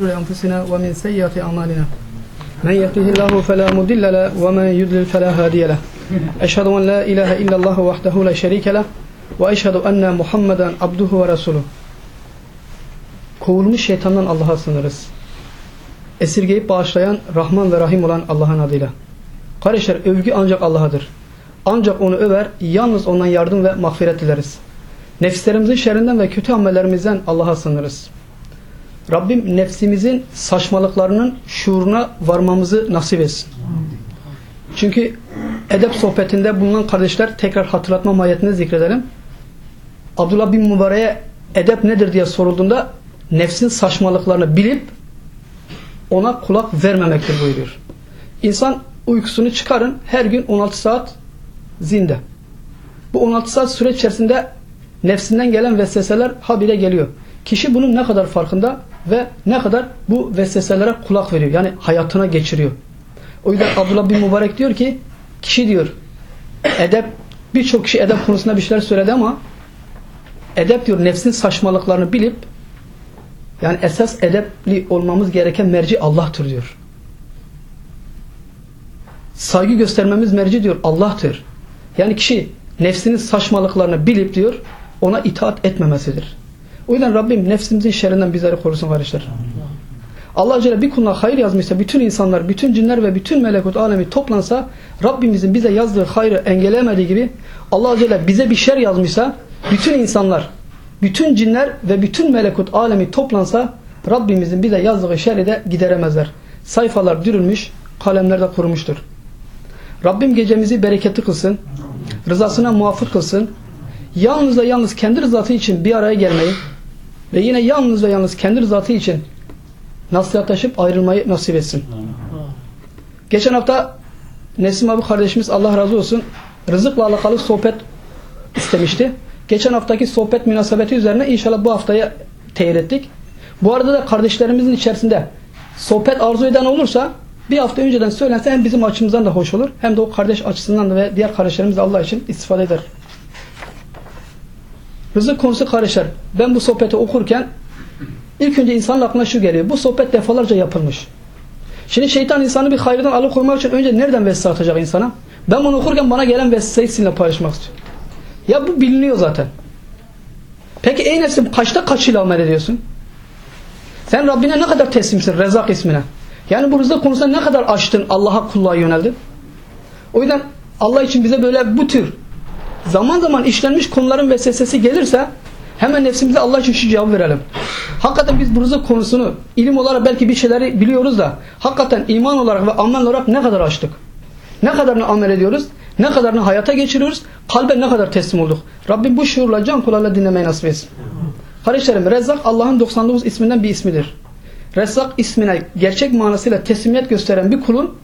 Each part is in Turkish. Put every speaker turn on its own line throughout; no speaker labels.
أنفسنا ومن سيئة أعمالنا من يهده الله فلا مضل له ومن يضلل فلا هادي له أشهد أن لا إله إلا الله وحده لا شريك له وأشهد أن محمدا عبده ورسوله Kovulmuş şeytandan Allah'a sınırız. Esirgeyip bağışlayan Rahman ve Rahim olan Allah'ın adıyla. Kardeşler övgü ancak Allah'adır. Ancak onu över, yalnız ondan yardım ve mağfiret dileriz. Nefslerimizin şerrinden ve kötü amellerimizden Allah'a sınırız. Rabbim nefsimizin saçmalıklarının şuuruna varmamızı nasip etsin. Çünkü edep sohbetinde bulunan kardeşler tekrar hatırlatma mahiyetini zikredelim. Abdullah bin Mübarek'e edep nedir diye sorulduğunda nefsin saçmalıklarını bilip ona kulak vermemektir buyuruyor. İnsan uykusunu çıkarın her gün 16 saat zinde. Bu 16 saat süre içerisinde nefsinden gelen vesveseler habire geliyor. Kişi bunun ne kadar farkında ve ne kadar bu vesveselere kulak veriyor. Yani hayatına geçiriyor. O yüzden Abdullah bin Mübarek diyor ki kişi diyor edep birçok kişi edep konusunda bir şeyler söyledi ama edep diyor nefsin saçmalıklarını bilip yani esas edepli olmamız gereken merci Allah'tır diyor. Saygı göstermemiz merci diyor Allah'tır. Yani kişi nefsinin saçmalıklarını bilip diyor ona itaat etmemesidir. O yüzden Rabbim nefsimizin şerrinden bizleri korusun kardeşler. Allah Celle bir kuluna hayır yazmışsa bütün insanlar, bütün cinler ve bütün melekut alemi toplansa Rabbimizin bize yazdığı hayrı engelleyemediği gibi Allah Celle bize bir şer yazmışsa bütün insanlar, bütün cinler ve bütün melekut alemi toplansa Rabbimizin bize yazdığı şerri de gideremezler. Sayfalar dürülmüş, kalemler de kurumuştur. Rabbim gecemizi bereketli kılsın, rızasına muvafık kılsın, yalnız ve yalnız kendi rızası için bir araya gelmeyi ve yine yalnız ve yalnız kendi rızası için nasihatlaşıp ayrılmayı nasip etsin. Geçen hafta Nesim abi kardeşimiz Allah razı olsun rızıkla alakalı sohbet istemişti. Geçen haftaki sohbet münasebeti üzerine inşallah bu haftaya teyir ettik. Bu arada da kardeşlerimizin içerisinde sohbet arzu eden olursa bir hafta önceden söylense hem bizim açımızdan da hoş olur hem de o kardeş açısından da ve diğer kardeşlerimiz de Allah için istifade eder. Rızık konusu kardeşler. Ben bu sohbeti okurken ilk önce insanın aklına şu geliyor. Bu sohbet defalarca yapılmış. Şimdi şeytan insanı bir hayırdan alıkoymak için önce nereden vesile atacak insana? Ben bunu okurken bana gelen vesileyi sizinle paylaşmak istiyorum. Ya bu biliniyor zaten. Peki ey nefsim kaçta kaçıyla amel ediyorsun? Sen Rabbine ne kadar teslimsin Rezak ismine? Yani bu rızık konusunda ne kadar açtın Allah'a kulluğa yöneldin? O yüzden Allah için bize böyle bu tür zaman zaman işlenmiş konuların vesvesesi gelirse hemen nefsimize Allah için şu cevabı verelim. Hakikaten biz bu rızık konusunu ilim olarak belki bir şeyleri biliyoruz da hakikaten iman olarak ve amel olarak ne kadar açtık? Ne kadarını amel ediyoruz? Ne kadarını hayata geçiriyoruz? Kalbe ne kadar teslim olduk? Rabbim bu şuurla can kulağıyla dinlemeyi nasip etsin. Kardeşlerim Rezzak Allah'ın 99 isminden bir ismidir. Rezzak ismine gerçek manasıyla teslimiyet gösteren bir kulun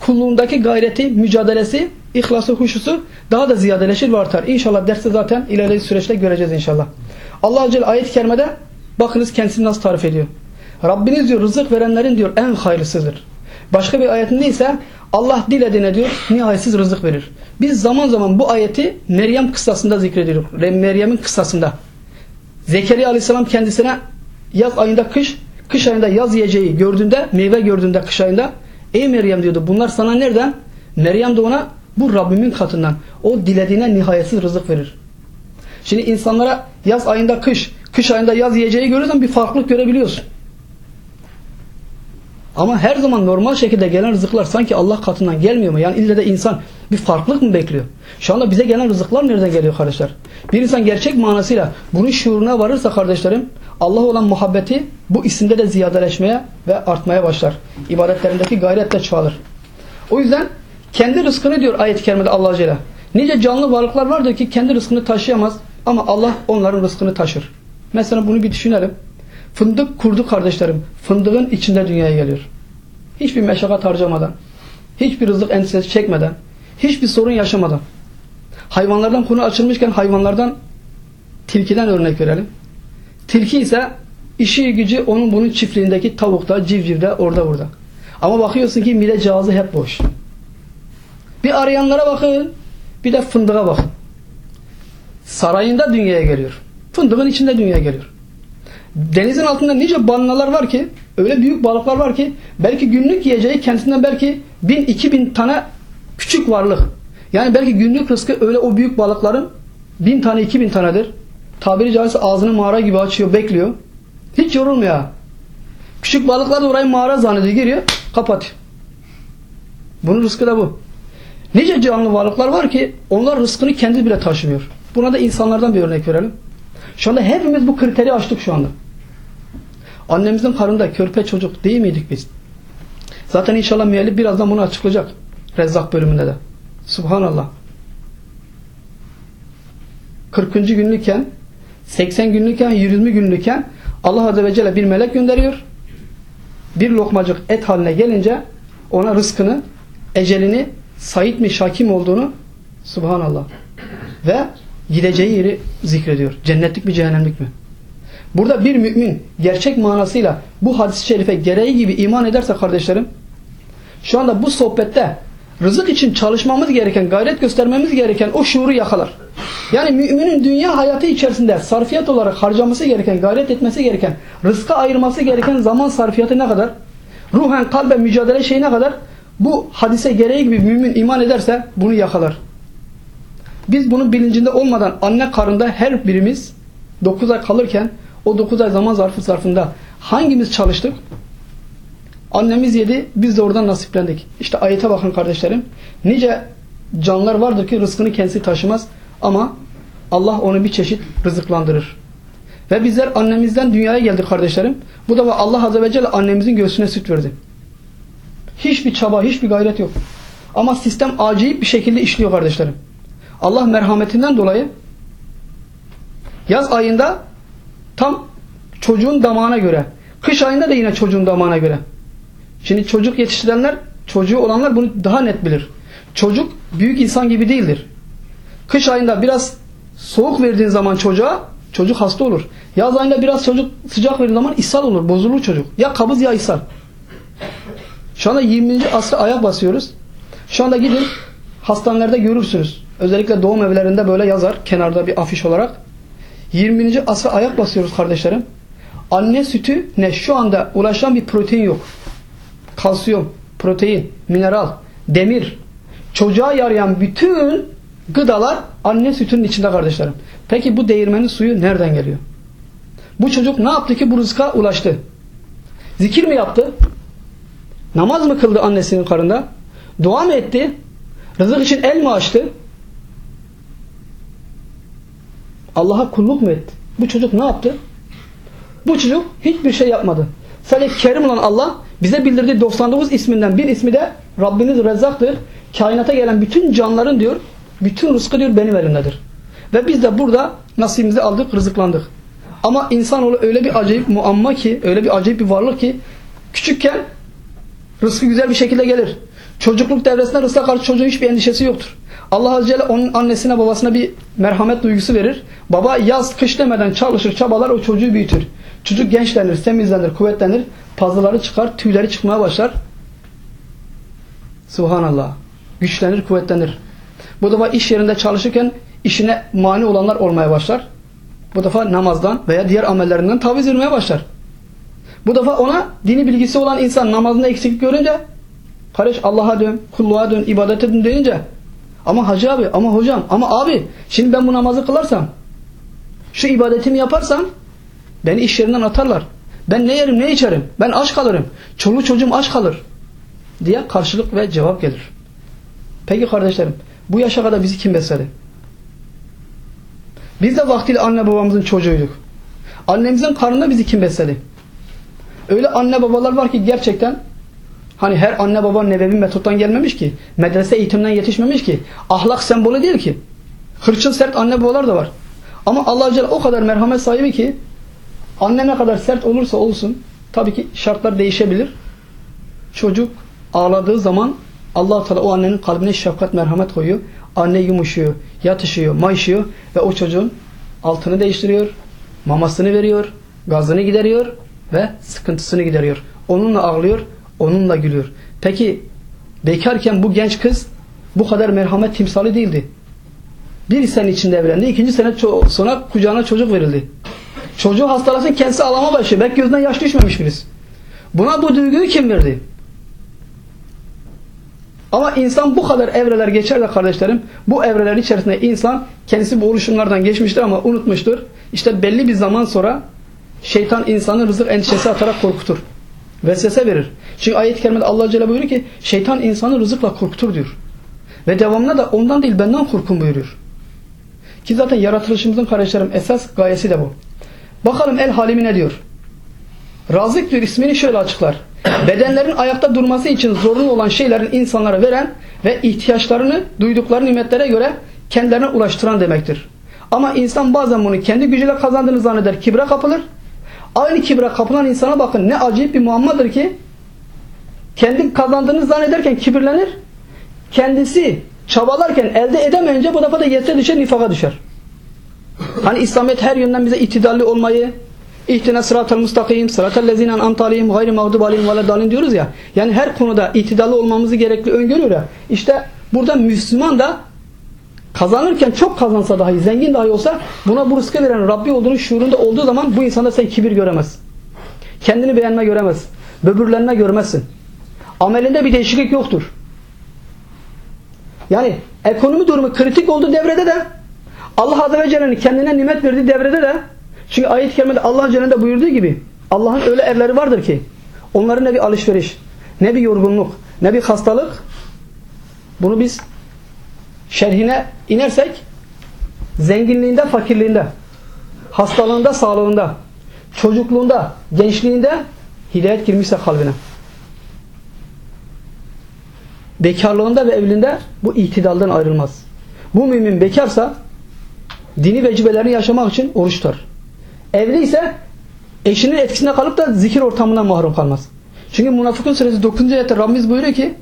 kulluğundaki gayreti, mücadelesi, ihlası, huşusu daha da ziyadeleşir ve artar. İnşallah derste zaten ilerleyen süreçte göreceğiz inşallah. Allah Azze ayet-i kerimede bakınız kendisini nasıl tarif ediyor. Rabbiniz diyor rızık verenlerin diyor en hayırlısıdır. Başka bir ayetinde ise Allah dilediğine diyor nihayetsiz rızık verir. Biz zaman zaman bu ayeti Meryem kıssasında zikrediyoruz. Meryem'in kıssasında. Zekeriya Aleyhisselam kendisine yaz ayında kış, kış ayında yaz yiyeceği gördüğünde, meyve gördüğünde kış ayında Ey Meryem diyordu bunlar sana nereden? Meryem de ona bu Rabbimin katından. O dilediğine nihayetsiz rızık verir. Şimdi insanlara yaz ayında kış, kış ayında yaz yiyeceği görürsen bir farklılık görebiliyorsun. Ama her zaman normal şekilde gelen rızıklar sanki Allah katından gelmiyor mu? Yani ille de insan bir farklılık mı bekliyor? Şu anda bize gelen rızıklar nereden geliyor kardeşler? Bir insan gerçek manasıyla bunun şuuruna varırsa kardeşlerim Allah olan muhabbeti bu isimde de ziyadeleşmeye ve artmaya başlar. İbadetlerindeki gayret de çoğalır. O yüzden kendi rızkını diyor ayet-i kerimede Allah Celle. Nice canlı varlıklar vardır ki kendi rızkını taşıyamaz ama Allah onların rızkını taşır. Mesela bunu bir düşünelim. Fındık kurdu kardeşlerim. Fındığın içinde dünyaya geliyor. Hiçbir meşakkat harcamadan, hiçbir rızık endişesi çekmeden, hiçbir sorun yaşamadan. Hayvanlardan konu açılmışken hayvanlardan tilkiden örnek verelim. Tilki ise işi gücü onun bunun çiftliğindeki tavukta, civcivde, orada burada. Ama bakıyorsun ki mide cihazı hep boş. Bir arayanlara bakın, bir de fındığa bakın. Sarayında dünyaya geliyor. Fındığın içinde dünyaya geliyor. Denizin altında nice balinalar var ki Öyle büyük balıklar var ki belki günlük yiyeceği kendisinden belki bin iki bin tane küçük varlık. Yani belki günlük rızkı öyle o büyük balıkların bin tane iki bin tanedir. Tabiri caizse ağzını mağara gibi açıyor bekliyor. Hiç yorulmuyor. Küçük balıklar da orayı mağara zannediyor giriyor kapatıyor. Bunun rızkı da bu. Nice canlı varlıklar var ki onlar rızkını kendi bile taşımıyor. Buna da insanlardan bir örnek verelim. Şu anda hepimiz bu kriteri açtık şu anda. Annemizin karnında körpe çocuk değil miydik biz? Zaten inşallah müellif birazdan bunu açıklayacak. Rezzak bölümünde de. Subhanallah. 40. günlükken 80 günlükken 20 günlükken Allah Azze ve Celle bir melek gönderiyor. Bir lokmacık et haline gelince ona rızkını, ecelini, Said mi Şakim olduğunu Subhanallah. Ve gideceği yeri zikrediyor. Cennetlik mi cehennemlik mi? Burada bir mümin gerçek manasıyla bu hadis-i şerife gereği gibi iman ederse kardeşlerim şu anda bu sohbette rızık için çalışmamız gereken, gayret göstermemiz gereken o şuuru yakalar. Yani müminin dünya hayatı içerisinde sarfiyat olarak harcaması gereken, gayret etmesi gereken, rızka ayırması gereken zaman sarfiyatı ne kadar? Ruhen, kalbe mücadele şey ne kadar? Bu hadise gereği gibi mümin iman ederse bunu yakalar. Biz bunun bilincinde olmadan anne karında her birimiz 9 ay kalırken o 9 ay zaman zarfı zarfında hangimiz çalıştık? Annemiz yedi, biz de oradan nasiplendik. İşte ayete bakın kardeşlerim. Nice canlılar vardır ki rızkını kendisi taşımaz ama Allah onu bir çeşit rızıklandırır. Ve bizler annemizden dünyaya geldik kardeşlerim. Bu da Allah Azze ve Celle annemizin göğsüne süt verdi. Hiçbir çaba, hiçbir gayret yok. Ama sistem acayip bir şekilde işliyor kardeşlerim. Allah merhametinden dolayı yaz ayında tam çocuğun damağına göre, kış ayında da yine çocuğun damağına göre. Şimdi çocuk yetiştirenler, çocuğu olanlar bunu daha net bilir. Çocuk büyük insan gibi değildir. Kış ayında biraz soğuk verdiğin zaman çocuğa çocuk hasta olur. Yaz ayında biraz çocuk sıcak verdiğin zaman ishal olur, bozulur çocuk. Ya kabız ya ishal. Şu anda 20. asra ayak basıyoruz. Şu anda gidin hastanelerde görürsünüz. Özellikle doğum evlerinde böyle yazar kenarda bir afiş olarak. 20. asra ayak basıyoruz kardeşlerim. Anne sütü ne? Şu anda ulaşan bir protein yok. Kalsiyum, protein, mineral, demir. Çocuğa yarayan bütün gıdalar anne sütünün içinde kardeşlerim. Peki bu değirmenin suyu nereden geliyor? Bu çocuk ne yaptı ki bu rızka ulaştı? Zikir mi yaptı? Namaz mı kıldı annesinin karında? Dua mı etti? Rızık için el mi açtı? Allah'a kulluk mu etti? Bu çocuk ne yaptı? Bu çocuk hiçbir şey yapmadı. Sadece Kerim olan Allah bize bildirdiği 99 isminden bir ismi de Rabbiniz Rezzaktır. Kainata gelen bütün canların diyor, bütün rızkı diyor benim elimdedir. Ve biz de burada nasibimizi aldık, rızıklandık. Ama insanoğlu öyle bir acayip muamma ki, öyle bir acayip bir varlık ki küçükken rızkı güzel bir şekilde gelir. Çocukluk devresinde rızka karşı çocuğun hiçbir endişesi yoktur. Allah Azze Celle onun annesine babasına bir merhamet duygusu verir. Baba yaz kış demeden çalışır çabalar o çocuğu büyütür. Çocuk gençlenir, temizlenir, kuvvetlenir. Pazıları çıkar, tüyleri çıkmaya başlar. Subhanallah. Güçlenir, kuvvetlenir. Bu defa iş yerinde çalışırken işine mani olanlar olmaya başlar. Bu defa namazdan veya diğer amellerinden taviz vermeye başlar. Bu defa ona dini bilgisi olan insan namazında eksiklik görünce kardeş Allah'a dön, kulluğa dön, ibadete dön deyince ama hacı abi, ama hocam, ama abi şimdi ben bu namazı kılarsam şu ibadetimi yaparsam beni iş yerinden atarlar. Ben ne yerim ne içerim? Ben aç kalırım. Çoluğu çocuğum aç kalır. Diye karşılık ve cevap gelir. Peki kardeşlerim bu yaşa kadar bizi kim besledi? Biz de vaktiyle anne babamızın çocuğuyduk. Annemizin karnında bizi kim besledi? Öyle anne babalar var ki gerçekten hani her anne baba nebevi metottan gelmemiş ki. Medrese eğitimden yetişmemiş ki. Ahlak sembolü değil ki. Hırçın sert anne babalar da var. Ama Allah Celle o kadar merhamet sahibi ki anne ne kadar sert olursa olsun tabii ki şartlar değişebilir. Çocuk ağladığı zaman allah Teala o annenin kalbine şefkat merhamet koyuyor. Anne yumuşuyor, yatışıyor, mayışıyor ve o çocuğun altını değiştiriyor, mamasını veriyor, gazını gideriyor ve sıkıntısını gideriyor. Onunla ağlıyor, onunla gülüyor. Peki bekarken bu genç kız bu kadar merhamet timsali değildi. Bir sene içinde evlendi. ikinci sene sonra kucağına çocuk verildi. Çocuğu hastalasın kendisi ağlama başlıyor. Belki gözünden yaş düşmemiş birisi. Buna bu duyguyu kim verdi? Ama insan bu kadar evreler geçer de kardeşlerim, bu evreler içerisinde insan kendisi bu oluşumlardan geçmiştir ama unutmuştur. İşte belli bir zaman sonra şeytan insanı rızık endişesi atarak korkutur. Vesvese verir. Çünkü ayet-i kerimede Allah Celle buyuruyor ki şeytan insanı rızıkla korkutur diyor. Ve devamında da ondan değil benden korkun buyuruyor. Ki zaten yaratılışımızın kardeşlerim esas gayesi de bu. Bakalım El Halimi ne diyor? Razık diyor ismini şöyle açıklar. Bedenlerin ayakta durması için zorunlu olan şeylerin insanlara veren ve ihtiyaçlarını duydukları nimetlere göre kendilerine ulaştıran demektir. Ama insan bazen bunu kendi gücüyle kazandığını zanneder, kibre kapılır. Aynı kibre kapılan insana bakın ne acayip bir muammadır ki kendi kazandığını zannederken kibirlenir. Kendisi çabalarken elde edemeyince bu defa da yetse düşer, nifaka düşer. Hani İslamiyet her yönden bize itidalli olmayı, İhtine sıratel mustakim, sıratel lezine an'amte aleyhim gayri mağdub aleyhim ve diyoruz ya. Yani her konuda itidalli olmamızı gerekli öngörüyor ya. İşte burada Müslüman da kazanırken çok kazansa dahi, zengin dahi olsa buna bu rızkı veren Rabbi olduğunun şuurunda olduğu zaman bu insanda sen kibir göremez. Kendini beğenme göremez. Böbürlenme görmezsin. Amelinde bir değişiklik yoktur. Yani ekonomi durumu kritik olduğu devrede de Allah Azze ve Celle'nin kendine nimet verdiği devrede de çünkü ayet-i kerimede Allah Celle'de buyurduğu gibi Allah'ın öyle erleri vardır ki onların ne bir alışveriş, ne bir yorgunluk, ne bir hastalık bunu biz şerhine inersek zenginliğinde, fakirliğinde, hastalığında, sağlığında, çocukluğunda, gençliğinde hidayet girmişse kalbine. Bekarlığında ve evliliğinde bu itidalden ayrılmaz. Bu mümin bekarsa dini vecibelerini yaşamak için oruç tutar. Evli ise eşinin etkisinde kalıp da zikir ortamından mahrum kalmaz. Çünkü Münafıkun suresi 9. ayette Rabbimiz buyuruyor ki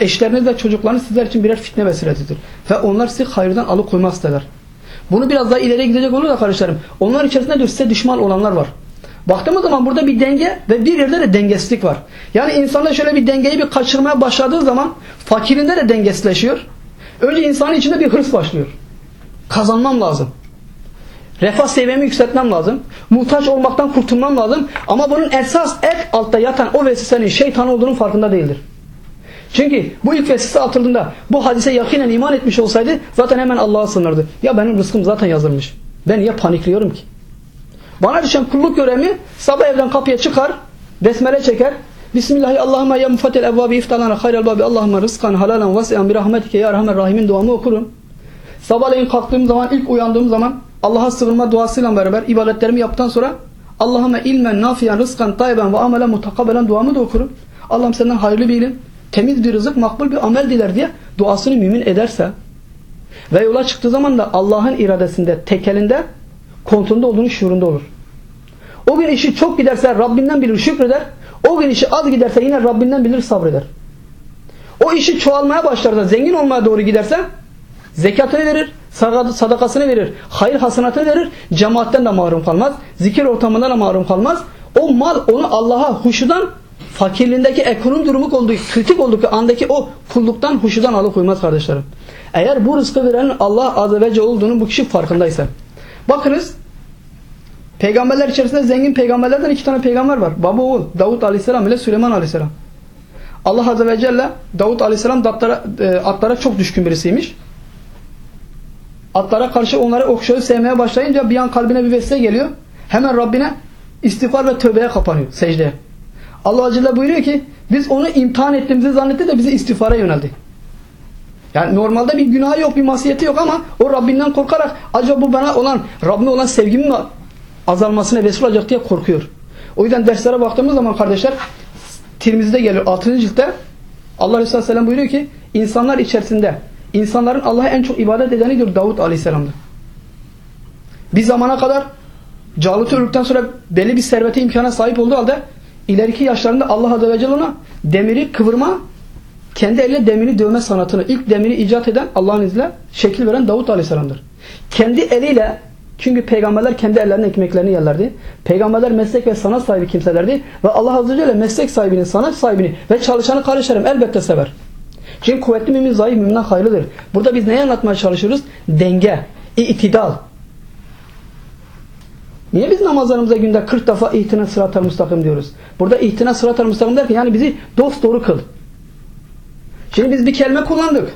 eşleriniz ve çocuklarınız sizler için birer fitne vesilesidir. Ve onlar sizi hayırdan alıkoymak isterler. Bunu biraz daha ileriye gidecek olur da kardeşlerim. Onlar içerisinde de size düşman olanlar var. Baktığımız zaman burada bir denge ve bir yerde de dengesizlik var. Yani insanda şöyle bir dengeyi bir kaçırmaya başladığı zaman fakirinde de dengesizleşiyor. Önce insanın içinde bir hırs başlıyor. Kazanmam lazım. Refah seviyemi yükseltmem lazım. Muhtaç olmaktan kurtulmam lazım. Ama bunun esas et altta yatan o vesvesenin şeytan olduğunun farkında değildir. Çünkü bu ilk vesvese atıldığında bu hadise yakinen iman etmiş olsaydı zaten hemen Allah'a sınırdı. Ya benim rızkım zaten yazılmış. Ben niye panikliyorum ki? Bana düşen kulluk görevi sabah evden kapıya çıkar, besmele çeker. Bismillahi Allahümme ya mufatel evvabi iftalana hayrel babi Allahümme rızkan halalan vasiyan bir rahmetike ya rahmer rahimin duamı okurum. Sabahleyin kalktığım zaman, ilk uyandığım zaman Allah'a sığınma duasıyla beraber ibadetlerimi yaptıktan sonra Allahümme ilmen nafiyan rızkan tayyiben ve amelen mutakabelen duamı da okurum. Allah'ım senden hayırlı bir ilim, temiz bir rızık, makbul bir amel diler diye duasını mümin ederse ve yola çıktığı zaman da Allah'ın iradesinde, tekelinde, kontrolünde olduğunu şuurunda olur. O gün işi çok giderse Rabbinden bilir şükreder. O gün işi az giderse yine Rabbinden bilir sabreder. O işi çoğalmaya başlarsa, zengin olmaya doğru giderse zekatını verir, sadakasını verir, hayır hasenatını verir, cemaatten de mahrum kalmaz, zikir ortamından da mahrum kalmaz. O mal onu Allah'a huşudan, fakirliğindeki ekonomi durumu olduğu, kritik olduğu andaki o kulluktan, huşudan alıkoymaz kardeşlerim. Eğer bu rızkı veren Allah azze ve celle olduğunu bu kişi farkındaysa. Bakınız, peygamberler içerisinde zengin peygamberlerden iki tane peygamber var. Baba oğul, Davut aleyhisselam ile Süleyman aleyhisselam. Allah azze ve celle Davut aleyhisselam atlara, e, atlara çok düşkün birisiymiş atlara karşı onları okşayıp sevmeye başlayınca bir an kalbine bir vesile geliyor. Hemen Rabbine istiğfar ve tövbeye kapanıyor secdeye. Allah Azze buyuruyor ki biz onu imtihan ettiğimizi zannetti de bizi istiğfara yöneldi. Yani normalde bir günahı yok, bir masiyeti yok ama o Rabbinden korkarak acaba bu bana olan, Rabbime olan sevgimin azalmasına vesile olacak diye korkuyor. O yüzden derslere baktığımız zaman kardeşler Tirmiz'de geliyor 6. ciltte Allah Resulü Sellem buyuruyor ki insanlar içerisinde insanların Allah'a en çok ibadet edenidir Davut Aleyhisselam'dı. Bir zamana kadar Calut öldükten sonra belli bir servete imkana sahip olduğu halde ileriki yaşlarında Allah Azze ve Celle ona demiri kıvırma kendi elle demiri dövme sanatını ilk demiri icat eden Allah'ın izniyle şekil veren Davut Aleyhisselam'dır. Kendi eliyle çünkü peygamberler kendi ellerinin ekmeklerini yerlerdi. Peygamberler meslek ve sanat sahibi kimselerdi. Ve Allah Azze ve Celle meslek sahibini, sanat sahibini ve çalışanı kardeşlerim elbette sever. Çünkü kuvvetli mümin zayıf müminden hayırlıdır. Burada biz neyi anlatmaya çalışıyoruz? Denge, itidal. Niye biz namazlarımıza günde 40 defa ihtina sıratel müstakim diyoruz? Burada ihtina sıratel müstakim derken yani bizi dost doğru kıl. Şimdi biz bir kelime kullandık.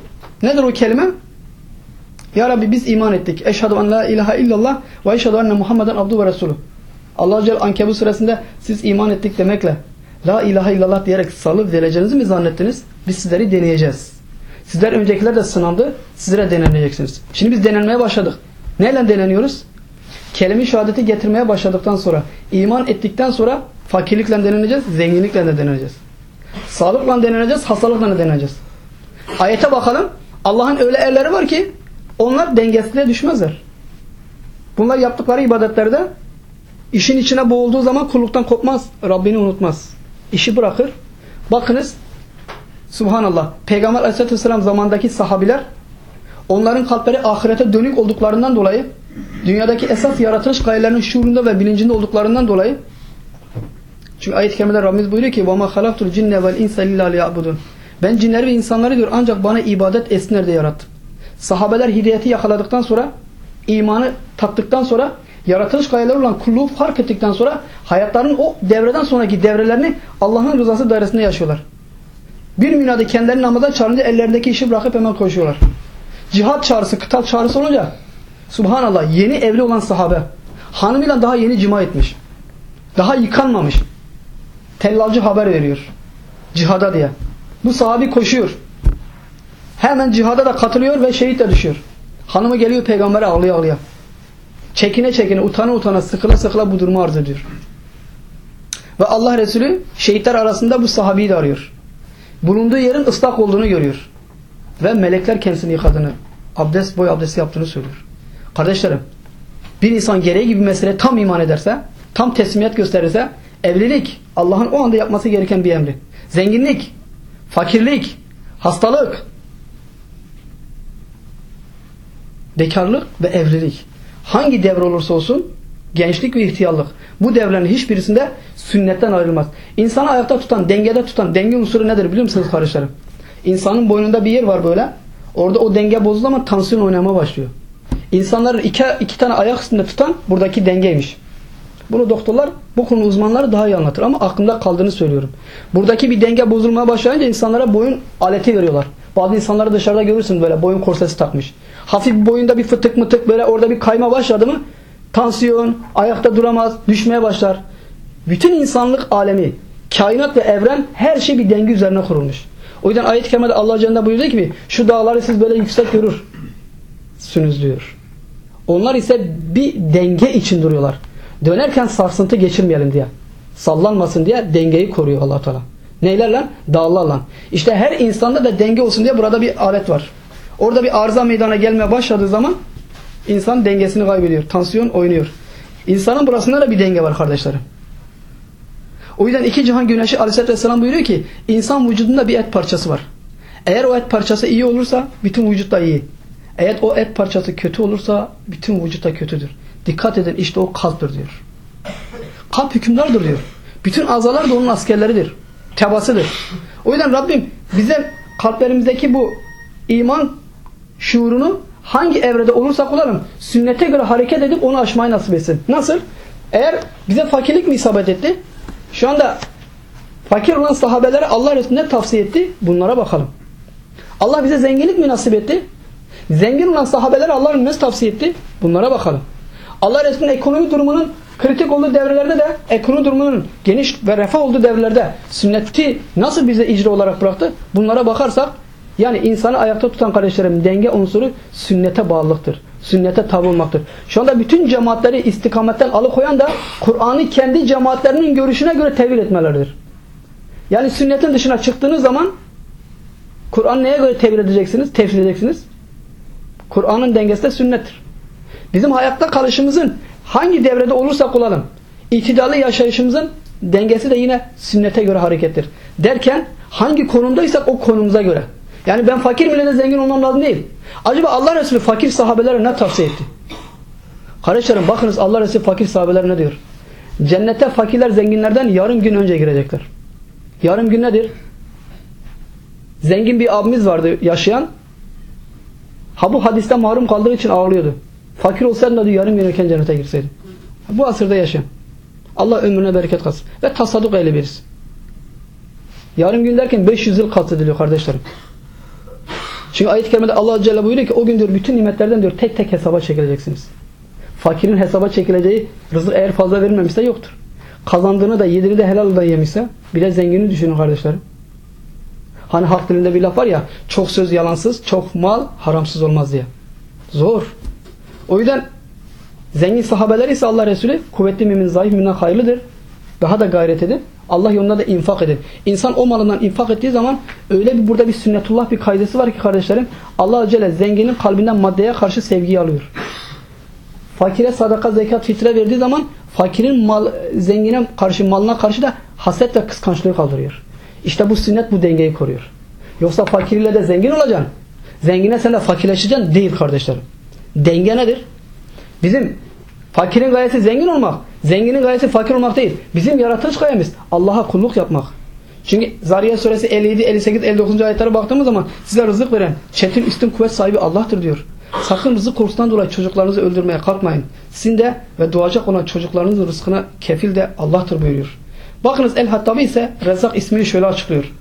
Nedir o kelime? Ya Rabbi biz iman ettik. Eşhedü en la ilahe illallah ve eşhedü enne Muhammeden abdu ve resulü. Allah Celle Ankebut suresinde siz iman ettik demekle la ilahe illallah diyerek salı vereceğinizi mi zannettiniz? Biz sizleri deneyeceğiz. Sizler öncekiler de sınandı. Sizlere deneneceksiniz. Şimdi biz denenmeye başladık. Neyle deneniyoruz? Kelime-i şehadeti getirmeye başladıktan sonra, iman ettikten sonra fakirlikle deneneceğiz, zenginlikle de deneneceğiz. Sağlıkla deneneceğiz, hastalıkla da deneneceğiz. Ayete bakalım. Allah'ın öyle erleri var ki onlar dengesizliğe düşmezler. Bunlar yaptıkları ibadetlerde işin içine boğulduğu zaman kulluktan kopmaz. Rabbini unutmaz. İşi bırakır. Bakınız Subhanallah. Peygamber aleyhissalatü vesselam zamandaki sahabiler onların kalpleri ahirete dönük olduklarından dolayı dünyadaki esas yaratılış gayelerinin şuurunda ve bilincinde olduklarından dolayı çünkü ayet-i kerimede Rabbimiz buyuruyor ki وَمَا خَلَقْتُ الْجِنَّ وَالْاِنْسَ لِلّٰهِ لِيَعْبُدُونَ Ben cinleri ve insanları diyor ancak bana ibadet etsinler diye yarattım. Sahabeler hidayeti yakaladıktan sonra imanı tattıktan sonra yaratılış gayeleri olan kulluğu fark ettikten sonra hayatlarının o devreden sonraki devrelerini Allah'ın rızası dairesinde yaşıyorlar. Bir münada kendilerini namaza çağırınca ellerindeki işi bırakıp hemen koşuyorlar. Cihat çağrısı, kıtal çağrısı olunca Subhanallah yeni evli olan sahabe hanımıyla daha yeni cima etmiş. Daha yıkanmamış. Tellalcı haber veriyor. Cihada diye. Bu sahabi koşuyor. Hemen cihada da katılıyor ve şehit de düşüyor. Hanımı geliyor peygambere ağlıyor ağlıyor. Çekine çekine utana utana sıkıla sıkıla bu durumu arz ediyor. Ve Allah Resulü şehitler arasında bu sahabeyi de arıyor. Bulunduğu yerin ıslak olduğunu görüyor. Ve melekler kendisini yıkadığını, abdest boy abdesti yaptığını söylüyor. Kardeşlerim, bir insan gereği gibi mesele tam iman ederse, tam teslimiyet gösterirse, evlilik Allah'ın o anda yapması gereken bir emri. Zenginlik, fakirlik, hastalık, bekarlık ve evlilik. Hangi devre olursa olsun gençlik ve ihtiyarlık. Bu devrenin hiçbirisinde sünnetten ayrılmaz. İnsanı ayakta tutan, dengede tutan, denge unsuru nedir biliyor musunuz kardeşlerim? İnsanın boynunda bir yer var böyle. Orada o denge bozulduğu zaman tansiyon oynamaya başlıyor. İnsanların iki, iki tane ayak üstünde tutan buradaki dengeymiş. Bunu doktorlar, bu konu uzmanları daha iyi anlatır ama aklımda kaldığını söylüyorum. Buradaki bir denge bozulmaya başlayınca insanlara boyun aleti veriyorlar. Bazı insanları dışarıda görürsün böyle boyun korsesi takmış. Hafif boyunda bir fıtık mıtık böyle orada bir kayma başladı mı tansiyon, ayakta duramaz, düşmeye başlar. Bütün insanlık alemi, kainat ve evren her şey bir denge üzerine kurulmuş. O yüzden ayet-i kerimede Allah Celle buyuruyor ki şu dağları siz böyle yüksek görürsünüz diyor. Onlar ise bir denge için duruyorlar. Dönerken sarsıntı geçirmeyelim diye. Sallanmasın diye dengeyi koruyor allah Teala. Neylerle? Dağlarla. İşte her insanda da denge olsun diye burada bir alet var. Orada bir arıza meydana gelmeye başladığı zaman insan dengesini kaybediyor. Tansiyon oynuyor. İnsanın burasında da bir denge var kardeşlerim. O yüzden iki cihan güneşi aleyhissalatü vesselam buyuruyor ki insan vücudunda bir et parçası var. Eğer o et parçası iyi olursa bütün vücut da iyi. Eğer o et parçası kötü olursa bütün vücut kötüdür. Dikkat edin işte o kalptir diyor. Kalp hükümdardır diyor. Bütün azalar da onun askerleridir. Tebasıdır. O yüzden Rabbim bize kalplerimizdeki bu iman şuurunu hangi evrede olursak olalım sünnete göre hareket edip onu aşmayı nasip etsin. Nasıl? Eğer bize fakirlik mi isabet etti? Şu anda fakir olan sahabelere Allah Resulü ne tavsiye etti? Bunlara bakalım. Allah bize zenginlik mi nasip etti? Zengin olan sahabelere Allah'ın ne tavsiye etti? Bunlara bakalım. Allah Resulü'nün ekonomi durumunun kritik olduğu devrelerde de ekonomi durumunun geniş ve refah olduğu devrelerde sünneti nasıl bize icra olarak bıraktı? Bunlara bakarsak yani insanı ayakta tutan kardeşlerim denge unsuru sünnete bağlılıktır. Sünnete tabi olmaktır. Şu anda bütün cemaatleri istikametten alıkoyan da Kur'an'ı kendi cemaatlerinin görüşüne göre tevil etmeleridir. Yani sünnetin dışına çıktığınız zaman Kur'an neye göre tevil edeceksiniz? Tefsir edeceksiniz. Kur'an'ın dengesi de sünnettir. Bizim hayatta kalışımızın hangi devrede olursak olalım itidalı yaşayışımızın dengesi de yine sünnete göre harekettir. Derken hangi konumdaysak o konumuza göre. Yani ben fakir bile de zengin olmam lazım değil. Acaba Allah Resulü fakir sahabelere ne tavsiye etti? Kardeşlerim bakınız Allah Resulü fakir sahabeler ne diyor? Cennete fakirler zenginlerden yarım gün önce girecekler. Yarım gün nedir? Zengin bir abimiz vardı yaşayan. Ha bu hadiste mahrum kaldığı için ağlıyordu. Fakir olsaydım da diyor yarım gün cennete girseydim. Bu asırda yaşayan. Allah ömrüne bereket kalsın. Ve tasadduk eyle birisi. Yarım gün derken 500 yıl kastediliyor kardeşlerim. Çünkü ayet-i kerimede Allah Celle buyuruyor ki o gün diyor bütün nimetlerden diyor tek tek hesaba çekileceksiniz. Fakirin hesaba çekileceği rızık eğer fazla verilmemişse yoktur. Kazandığını da yediğini de helal yemişse bir de zengini düşünün kardeşlerim. Hani halk dilinde bir laf var ya çok söz yalansız, çok mal haramsız olmaz diye. Zor. O yüzden zengin sahabeler ise Allah Resulü kuvvetli mümin zayıf müminden hayırlıdır. Daha da gayret edin. Allah yolunda da infak edin. İnsan o malından infak ettiği zaman öyle bir burada bir sünnetullah bir kaidesi var ki kardeşlerim Allah Celle zenginin kalbinden maddeye karşı sevgiyi alıyor. Fakire sadaka, zekat, fitre verdiği zaman fakirin mal, zengine karşı, malına karşı da haset ve kıskançlığı kaldırıyor. İşte bu sünnet bu dengeyi koruyor. Yoksa fakirle de zengin olacaksın. Zengine sen de fakirleşeceksin. Değil kardeşlerim. Denge nedir? Bizim fakirin gayesi zengin olmak. Zenginin gayesi fakir olmak değil. Bizim yaratılış gayemiz Allah'a kulluk yapmak. Çünkü Zariye suresi 57, 58, 59. ayetlere baktığımız zaman size rızık veren, çetin üstün kuvvet sahibi Allah'tır diyor. Sakın rızık korkusundan dolayı çocuklarınızı öldürmeye kalkmayın. Sizin de ve doğacak olan çocuklarınızın rızkına kefil de Allah'tır buyuruyor. Bakınız El-Hattabi ise Rezzak ismini şöyle açıklıyor.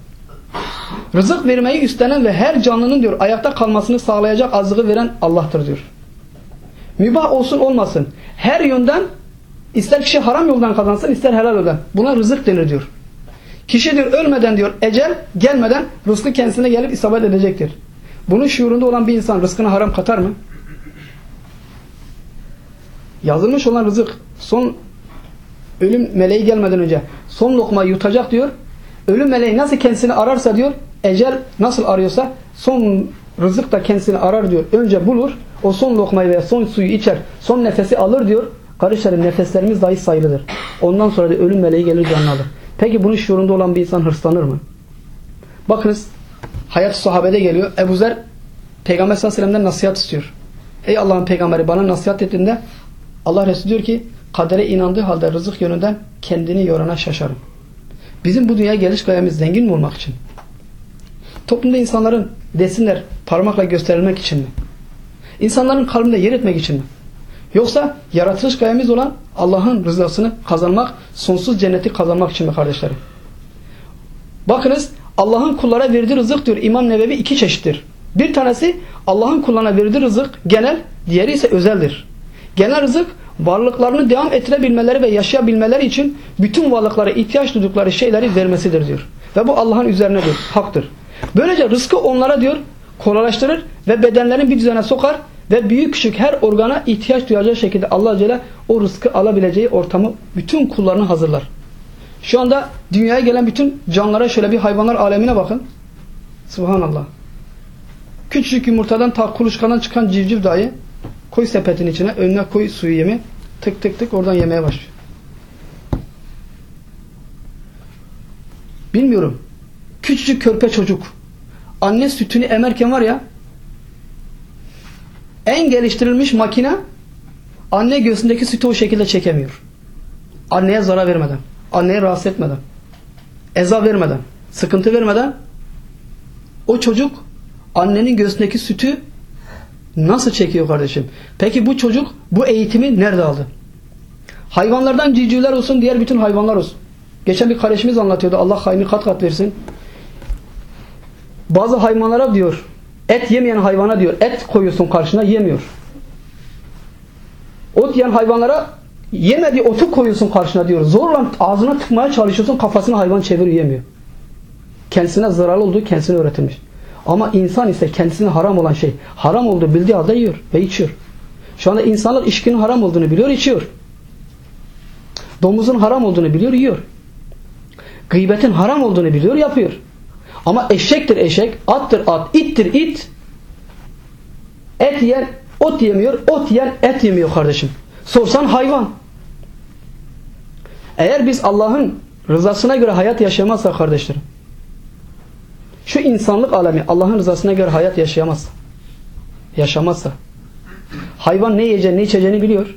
Rızık vermeyi üstlenen ve her canlının diyor ayakta kalmasını sağlayacak azığı veren Allah'tır diyor. Mübah olsun olmasın. Her yönden ister kişi haram yoldan kazansın ister helal yoldan. Buna rızık denir diyor. Kişi diyor ölmeden diyor ecel gelmeden rızkı kendisine gelip isabet edecektir. Bunun şuurunda olan bir insan rızkına haram katar mı? Yazılmış olan rızık son ölüm meleği gelmeden önce son lokmayı yutacak diyor. Ölüm meleği nasıl kendisini ararsa diyor ecel nasıl arıyorsa son rızık da kendisini arar diyor. Önce bulur. O son lokmayı veya son suyu içer. Son nefesi alır diyor. Kardeşlerim nefeslerimiz dahi sayılıdır. Ondan sonra da ölüm meleği gelir canını alır. Peki bunun şuurunda olan bir insan hırslanır mı? Bakınız hayat sahabede geliyor. Ebu Zer Peygamber sallallahu aleyhi ve sellem'den nasihat istiyor. Ey Allah'ın peygamberi bana nasihat ettiğinde Allah Resulü diyor ki kadere inandığı halde rızık yönünden kendini yorana şaşarım. Bizim bu dünyaya geliş gayemiz zengin mi olmak için? Toplumda insanların desinler parmakla gösterilmek için mi? İnsanların kalbinde yer etmek için mi? Yoksa yaratılış gayemiz olan Allah'ın rızasını kazanmak, sonsuz cenneti kazanmak için mi kardeşlerim? Bakınız Allah'ın kullara verdiği rızık diyor İmam Nevevi iki çeşittir. Bir tanesi Allah'ın kullarına verdiği rızık genel, diğeri ise özeldir. Genel rızık varlıklarını devam ettirebilmeleri ve yaşayabilmeleri için bütün varlıklara ihtiyaç duydukları şeyleri vermesidir diyor. Ve bu Allah'ın üzerinedir, haktır. Böylece rızkı onlara diyor kolaylaştırır ve bedenlerini bir düzene sokar ve büyük küçük her organa ihtiyaç duyacağı şekilde Allah Celle o rızkı alabileceği ortamı bütün kullarını hazırlar. Şu anda dünyaya gelen bütün canlılara şöyle bir hayvanlar alemine bakın. Subhanallah. Küçücük yumurtadan ta kuluçkadan çıkan civciv dahi koy sepetin içine önüne koy suyu yemi tık tık tık oradan yemeye başlıyor. Bilmiyorum. Küçücük körpe çocuk anne sütünü emerken var ya en geliştirilmiş makine anne göğsündeki sütü o şekilde çekemiyor. Anneye zarar vermeden, anneye rahatsız etmeden, eza vermeden, sıkıntı vermeden o çocuk annenin göğsündeki sütü nasıl çekiyor kardeşim? Peki bu çocuk bu eğitimi nerede aldı? Hayvanlardan civcivler olsun, diğer bütün hayvanlar olsun. Geçen bir kardeşimiz anlatıyordu. Allah hayrını kat kat versin. Bazı hayvanlara diyor et yemeyen hayvana diyor et koyuyorsun karşına yemiyor. Ot yiyen hayvanlara yemediği otu koyuyorsun karşına diyor. Zorla ağzına tıkmaya çalışıyorsun kafasını hayvan çeviriyor yemiyor. Kendisine zararlı olduğu kendisine öğretilmiş. Ama insan ise kendisine haram olan şey haram olduğu bildiği halde yiyor ve içiyor. Şu anda insanlar içkinin haram olduğunu biliyor içiyor. Domuzun haram olduğunu biliyor yiyor. Gıybetin haram olduğunu biliyor yapıyor. Ama eşektir eşek, attır at, ittir it. Et yiyen ot yemiyor, ot yiyen et yemiyor kardeşim. Sorsan hayvan. Eğer biz Allah'ın rızasına göre hayat yaşayamazsak kardeşlerim, şu insanlık alemi Allah'ın rızasına göre hayat yaşayamazsa, yaşamazsa, hayvan ne yiyeceğini, ne içeceğini biliyor,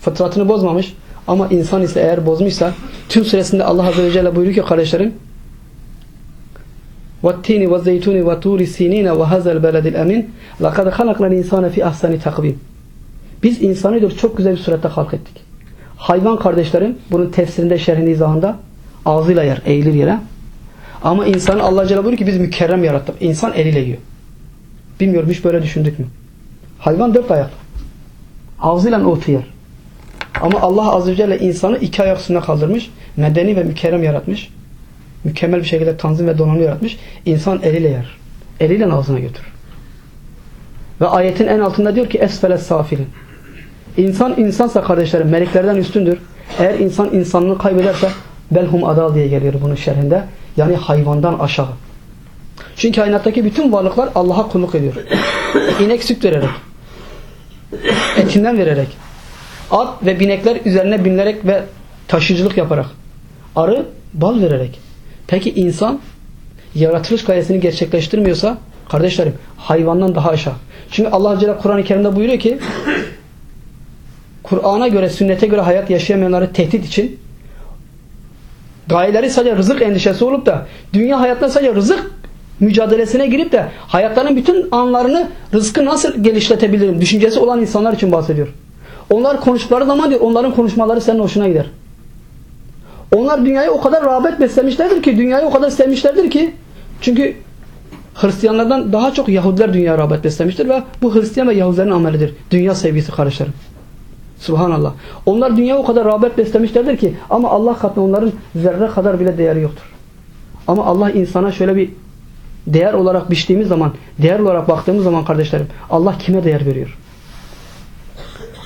fıtratını bozmamış ama insan ise eğer bozmuşsa, tüm süresinde Allah Azze ve Celle buyuruyor ki kardeşlerim, وَالتِّينِ وَالزَّيْتُونِ وَتُورِ سِينِينَ وَهَذَا الْبَلَدِ الْأَمِينَ لَقَدْ خَلَقْنَا الْاِنْسَانَ فِي اَحْسَنِ تَقْوِيمٍ Biz insanı diyor çok güzel bir surette halk ettik. Hayvan kardeşlerim bunun tefsirinde şerhinde izahında ağzıyla yer, eğilir yere. Ama insanı Allah Celle buyuruyor ki biz mükerrem yarattık. İnsan eliyle yiyor. Bilmiyorum hiç böyle düşündük mü? Hayvan dört ayaklı. Ağzıyla otu yer. Ama Allah Azze ve Celle insanı iki ayak üstünde kaldırmış. Medeni ve mükerrem yaratmış. Mükemmel bir şekilde tanzim ve donanım yaratmış. İnsan eliyle yer. Eliyle ağzına götürür. Ve ayetin en altında diyor ki esfele safilin. İnsan insansa kardeşlerim meleklerden üstündür. Eğer insan insanlığını kaybederse belhum adal diye geliyor bunun şerhinde. Yani hayvandan aşağı. Çünkü kainattaki bütün varlıklar Allah'a kulluk ediyor. İnek süt vererek, etinden vererek, at ve binekler üzerine binilerek ve taşıyıcılık yaparak, arı bal vererek. Peki insan yaratılış gayesini gerçekleştirmiyorsa kardeşlerim hayvandan daha aşağı. Çünkü Allah Celle Kur'an-ı Kerim'de buyuruyor ki Kur'an'a göre, sünnete göre hayat yaşayamayanları tehdit için gayeleri sadece rızık endişesi olup da dünya hayatında sadece rızık mücadelesine girip de hayatlarının bütün anlarını rızkı nasıl geliştirebilirim düşüncesi olan insanlar için bahsediyor. Onlar konuştukları zaman diyor onların konuşmaları senin hoşuna gider. Onlar dünyayı o kadar rağbet beslemişlerdir ki dünyayı o kadar sevmişlerdir ki çünkü Hristiyanlardan daha çok Yahudiler dünyaya rağbet beslemiştir ve bu Hristiyan ve Yahudilerin amelidir. Dünya sevgisi kardeşlerim. Subhanallah. Onlar dünya o kadar rağbet beslemişlerdir ki ama Allah katında onların zerre kadar bile değeri yoktur. Ama Allah insana şöyle bir değer olarak biçtiğimiz zaman, değer olarak baktığımız zaman kardeşlerim Allah kime değer veriyor?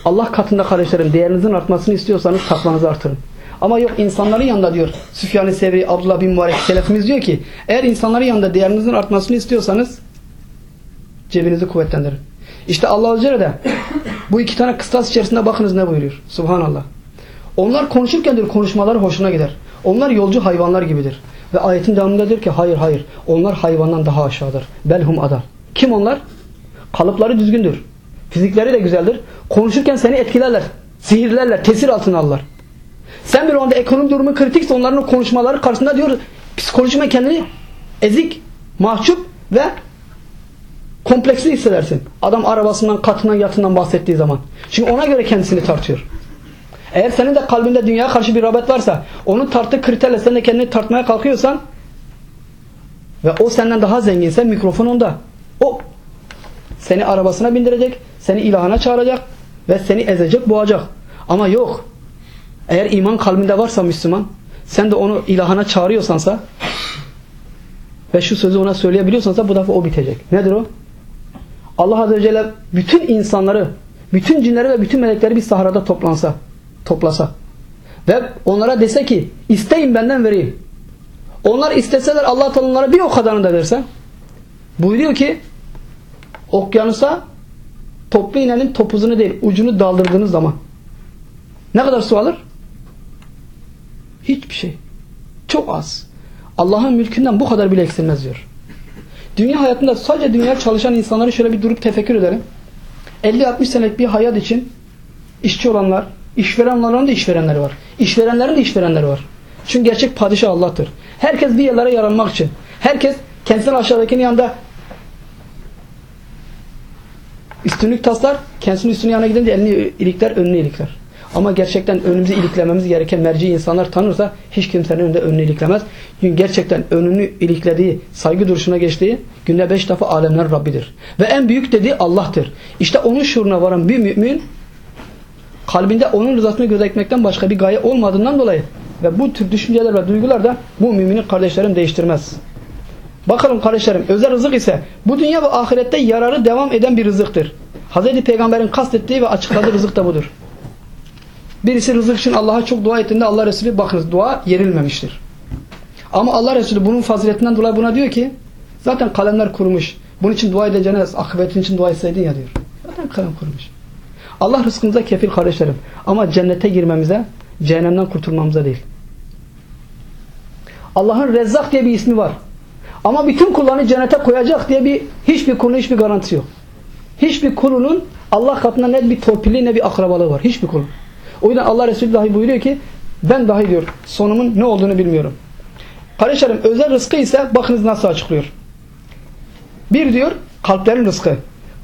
Allah katında kardeşlerim değerinizin artmasını istiyorsanız takvanızı artırın. Ama yok insanların yanında diyor Süfyan-ı Sevri, Abdullah bin Mübarek selefimiz diyor ki eğer insanların yanında değerinizin artmasını istiyorsanız cebinizi kuvvetlendirin. İşte Allah Azze de bu iki tane kıstas içerisinde bakınız ne buyuruyor. Subhanallah. Onlar konuşurken diyor konuşmaları hoşuna gider. Onlar yolcu hayvanlar gibidir. Ve ayetin devamında diyor ki hayır hayır onlar hayvandan daha aşağıdır. Belhum adar. Kim onlar? Kalıpları düzgündür. Fizikleri de güzeldir. Konuşurken seni etkilerler. Sihirlerler. Tesir altına alırlar. Sen bir anda ekonomi durumu kritikse onların konuşmaları karşısında diyor psikolojime kendini ezik, mahcup ve kompleksli hissedersin. Adam arabasından, katından, yatından bahsettiği zaman. Çünkü ona göre kendisini tartıyor. Eğer senin de kalbinde dünyaya karşı bir rağbet varsa, onun tarttığı kriterle sen de kendini tartmaya kalkıyorsan ve o senden daha zenginse mikrofon onda. O seni arabasına bindirecek, seni ilahına çağıracak ve seni ezecek, boğacak. Ama yok. Eğer iman kalbinde varsa Müslüman, sen de onu ilahına çağırıyorsansa ve şu sözü ona söyleyebiliyorsansa bu defa o bitecek. Nedir o? Allah Azze ve Celle bütün insanları, bütün cinleri ve bütün melekleri bir sahrada toplansa, toplasa ve onlara dese ki isteyin benden vereyim. Onlar isteseler Allah onlara bir o kadarını da verse buyuruyor ki okyanusa toplu iğnenin topuzunu değil ucunu daldırdığınız zaman ne kadar su alır? Hiçbir şey. Çok az. Allah'ın mülkünden bu kadar bile eksilmez diyor. Dünya hayatında sadece dünya çalışan insanları şöyle bir durup tefekkür edelim. 50-60 senelik bir hayat için işçi olanlar, işverenlerin de işverenleri var. İşverenlerin de işverenleri var. Çünkü gerçek padişah Allah'tır. Herkes bir yerlere yaranmak için. Herkes kendisinden aşağıdakinin yanında üstünlük taslar, kendisinin üstünün yanına gidince elini ilikler, önünü ilikler. Ama gerçekten önümüzü iliklememiz gereken merci insanlar tanırsa hiç kimsenin önünde önünü iliklemez. Çünkü gerçekten önünü iliklediği, saygı duruşuna geçtiği günde beş defa alemler Rabbidir. Ve en büyük dediği Allah'tır. İşte onun şuuruna varan bir mümin kalbinde onun rızasını gözetmekten başka bir gaye olmadığından dolayı ve bu tür düşünceler ve duygular da bu müminin kardeşlerim değiştirmez. Bakalım kardeşlerim özel rızık ise bu dünya ve ahirette yararı devam eden bir rızıktır. Hz. Peygamber'in kastettiği ve açıkladığı rızık da budur. Birisi rızık için Allah'a çok dua ettiğinde Allah Resulü bakınız dua yerilmemiştir. Ama Allah Resulü bunun faziletinden dolayı buna diyor ki zaten kalemler kurumuş. Bunun için dua edeceğine akıbetin için dua etseydin ya diyor. Zaten kalem kurumuş. Allah rızkımıza kefil kardeşlerim. Ama cennete girmemize, cehennemden kurtulmamıza değil. Allah'ın Rezzak diye bir ismi var. Ama bütün kullarını cennete koyacak diye bir hiçbir kulun hiçbir garantisi yok. Hiçbir kulunun Allah katında ne bir torpili ne bir akrabalığı var. Hiçbir kulun. O yüzden Allah Resulü dahi buyuruyor ki ben dahi diyor sonumun ne olduğunu bilmiyorum. Kardeşlerim özel rızkı ise bakınız nasıl açıklıyor. Bir diyor kalplerin rızkı.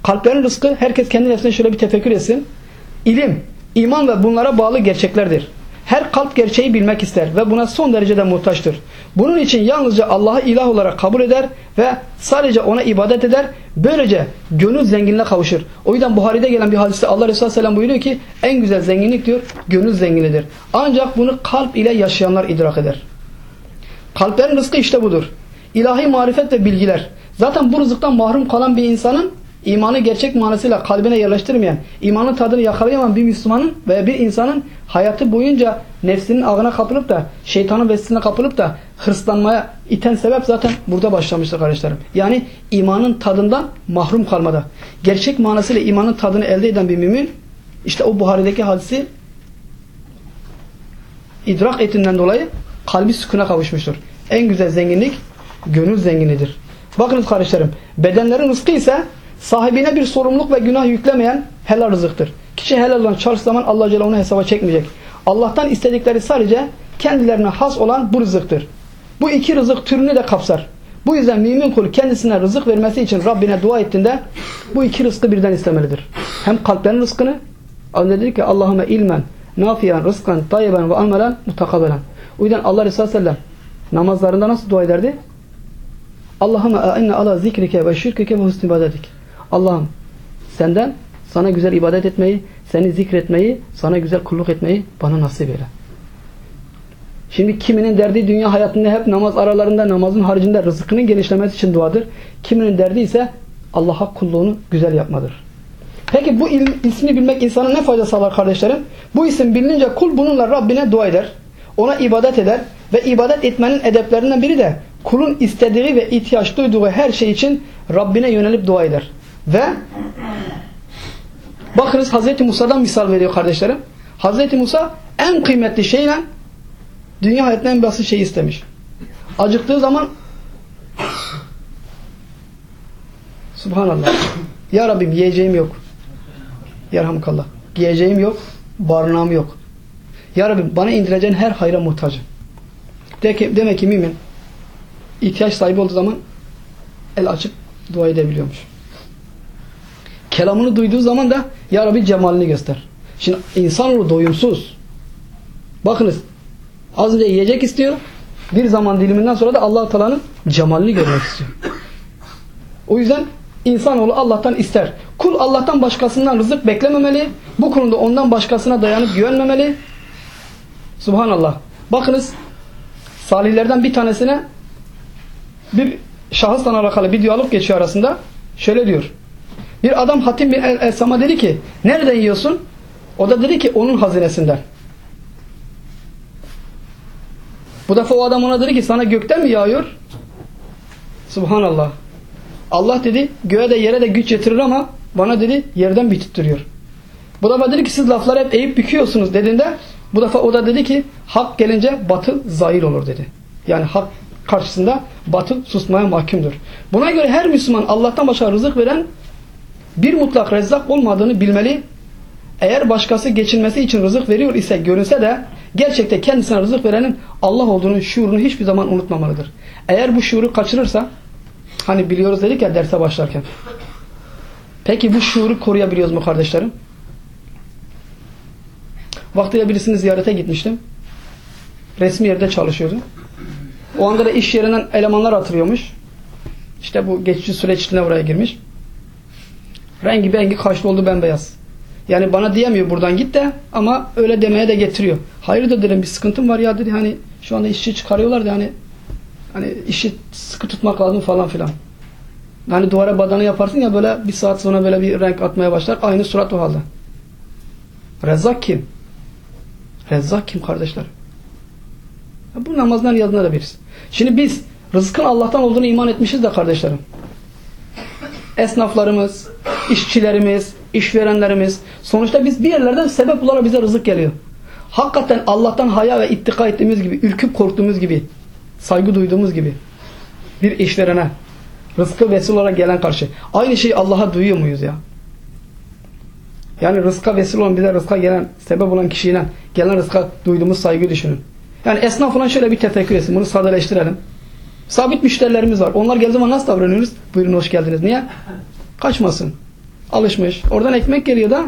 Kalplerin rızkı herkes kendi nefsine şöyle bir tefekkür etsin. İlim. İman ve bunlara bağlı gerçeklerdir. Her kalp gerçeği bilmek ister ve buna son derecede muhtaçtır. Bunun için yalnızca Allah'ı ilah olarak kabul eder ve sadece ona ibadet eder. Böylece gönül zenginliğe kavuşur. O yüzden Buhari'de gelen bir hadiste Allah Resulü Aleyhisselam buyuruyor ki en güzel zenginlik diyor gönül zenginliğidir. Ancak bunu kalp ile yaşayanlar idrak eder. Kalplerin rızkı işte budur. İlahi marifet ve bilgiler. Zaten bu rızıktan mahrum kalan bir insanın imanı gerçek manasıyla kalbine yerleştirmeyen, imanın tadını yakalayamayan bir Müslümanın veya bir insanın hayatı boyunca nefsinin ağına kapılıp da şeytanın vesvesine kapılıp da hırslanmaya iten sebep zaten burada başlamıştır kardeşlerim. Yani imanın tadından mahrum kalmada. Gerçek manasıyla imanın tadını elde eden bir mümin işte o Buhari'deki hadisi idrak etinden dolayı kalbi sükuna kavuşmuştur. En güzel zenginlik gönül zenginidir. Bakınız kardeşlerim bedenlerin rızkı ise sahibine bir sorumluluk ve günah yüklemeyen helal rızıktır. Kişi helal olan çalıştığı zaman Allah Celle onu hesaba çekmeyecek. Allah'tan istedikleri sadece kendilerine has olan bu rızıktır. Bu iki rızık türünü de kapsar. Bu yüzden mümin kul kendisine rızık vermesi için Rabbine dua ettiğinde bu iki rızkı birden istemelidir. Hem kalplerin rızkını az dedi ki Allahümme ilmen, nafiyan, rızkan, tayyiben ve amelen mutakabelen. O yüzden Allah Resulü Sellem namazlarında nasıl dua ederdi? Allahümme a'inne ala zikrike ve şirkike ve husn ibadetik. Allah'ım senden sana güzel ibadet etmeyi, seni zikretmeyi, sana güzel kulluk etmeyi bana nasip eyle. Şimdi kiminin derdi dünya hayatında hep namaz aralarında, namazın haricinde rızkının genişlemesi için duadır. Kiminin derdi ise Allah'a kulluğunu güzel yapmadır. Peki bu il, ismi bilmek insana ne fayda sağlar kardeşlerim? Bu isim bilinince kul bununla Rabbine dua eder. Ona ibadet eder ve ibadet etmenin edeplerinden biri de kulun istediği ve ihtiyaç duyduğu her şey için Rabbine yönelip dua eder. Ve bakınız Hazreti Musa'dan misal veriyor kardeşlerim. Hazreti Musa en kıymetli şeyle dünya hayatının en basit şeyi istemiş. Acıktığı zaman Subhanallah. Ya Rabbim yiyeceğim yok. Yarhamukallah. Yiyeceğim yok. Barınağım yok. Ya Rabbim bana indireceğin her hayra muhtacım. Demek ki mümin ihtiyaç sahibi olduğu zaman el açıp dua edebiliyormuş. Kelamını duyduğu zaman da Ya Rabbi cemalini göster. Şimdi insanoğlu doyumsuz. Bakınız az önce yiyecek istiyor. Bir zaman diliminden sonra da allah Teala'nın cemalini görmek istiyor. O yüzden insanoğlu Allah'tan ister. Kul Allah'tan başkasından rızık beklememeli. Bu konuda ondan başkasına dayanıp güvenmemeli. Subhanallah. Bakınız salihlerden bir tanesine bir şahısla alakalı bir diyalog geçiyor arasında. Şöyle diyor. Bir adam Hatim bin El-Esam'a dedi ki nereden yiyorsun? O da dedi ki onun hazinesinden. Bu defa o adam ona dedi ki sana gökten mi yağıyor? Subhanallah. Allah dedi göğe de yere de güç getirir ama bana dedi yerden bitirtiyor. Bu defa dedi ki siz lafları hep eğip büküyorsunuz dediğinde bu defa o da dedi ki hak gelince batıl zahir olur dedi. Yani hak karşısında batıl susmaya mahkumdur. Buna göre her Müslüman Allah'tan başka rızık veren bir mutlak rezzak olmadığını bilmeli. Eğer başkası geçinmesi için rızık veriyor ise görünse de gerçekte kendisine rızık verenin Allah olduğunu şuurunu hiçbir zaman unutmamalıdır. Eğer bu şuuru kaçırırsa hani biliyoruz dedik ya derse başlarken. Peki bu şuuru koruyabiliyoruz mu kardeşlerim? Vaktiyle birisini ziyarete gitmiştim. Resmi yerde çalışıyordu. O anda da iş yerinden elemanlar atılıyormuş. İşte bu geçici süreç içinde oraya girmiş. Rengi bengi kaşlı oldu bembeyaz. Yani bana diyemiyor buradan git de ama öyle demeye de getiriyor. Hayırdır dedim bir sıkıntım var ya dedi hani şu anda işçi çıkarıyorlar da hani hani işi sıkı tutmak lazım falan filan. Hani duvara badana yaparsın ya böyle bir saat sonra böyle bir renk atmaya başlar. Aynı surat o halde. Rezzak kim? Rezzak kim kardeşler? Bu namazdan yazına da birisi. Şimdi biz rızkın Allah'tan olduğunu iman etmişiz de kardeşlerim. Esnaflarımız, işçilerimiz, işverenlerimiz sonuçta biz bir yerlerden sebep olarak bize rızık geliyor. Hakikaten Allah'tan haya ve ittika ettiğimiz gibi, ürküp korktuğumuz gibi, saygı duyduğumuz gibi bir işverene rızkı vesile olarak gelen karşı aynı şeyi Allah'a duyuyor muyuz ya? Yani rızka vesile olan bize rızka gelen, sebep olan kişiyle gelen rızka duyduğumuz saygı düşünün. Yani esnafına şöyle bir tefekkür etsin. Bunu sadeleştirelim. Sabit müşterilerimiz var. Onlar geldiği zaman nasıl davranıyoruz? Buyurun hoş geldiniz. Niye? Kaçmasın. Alışmış. Oradan ekmek geliyor da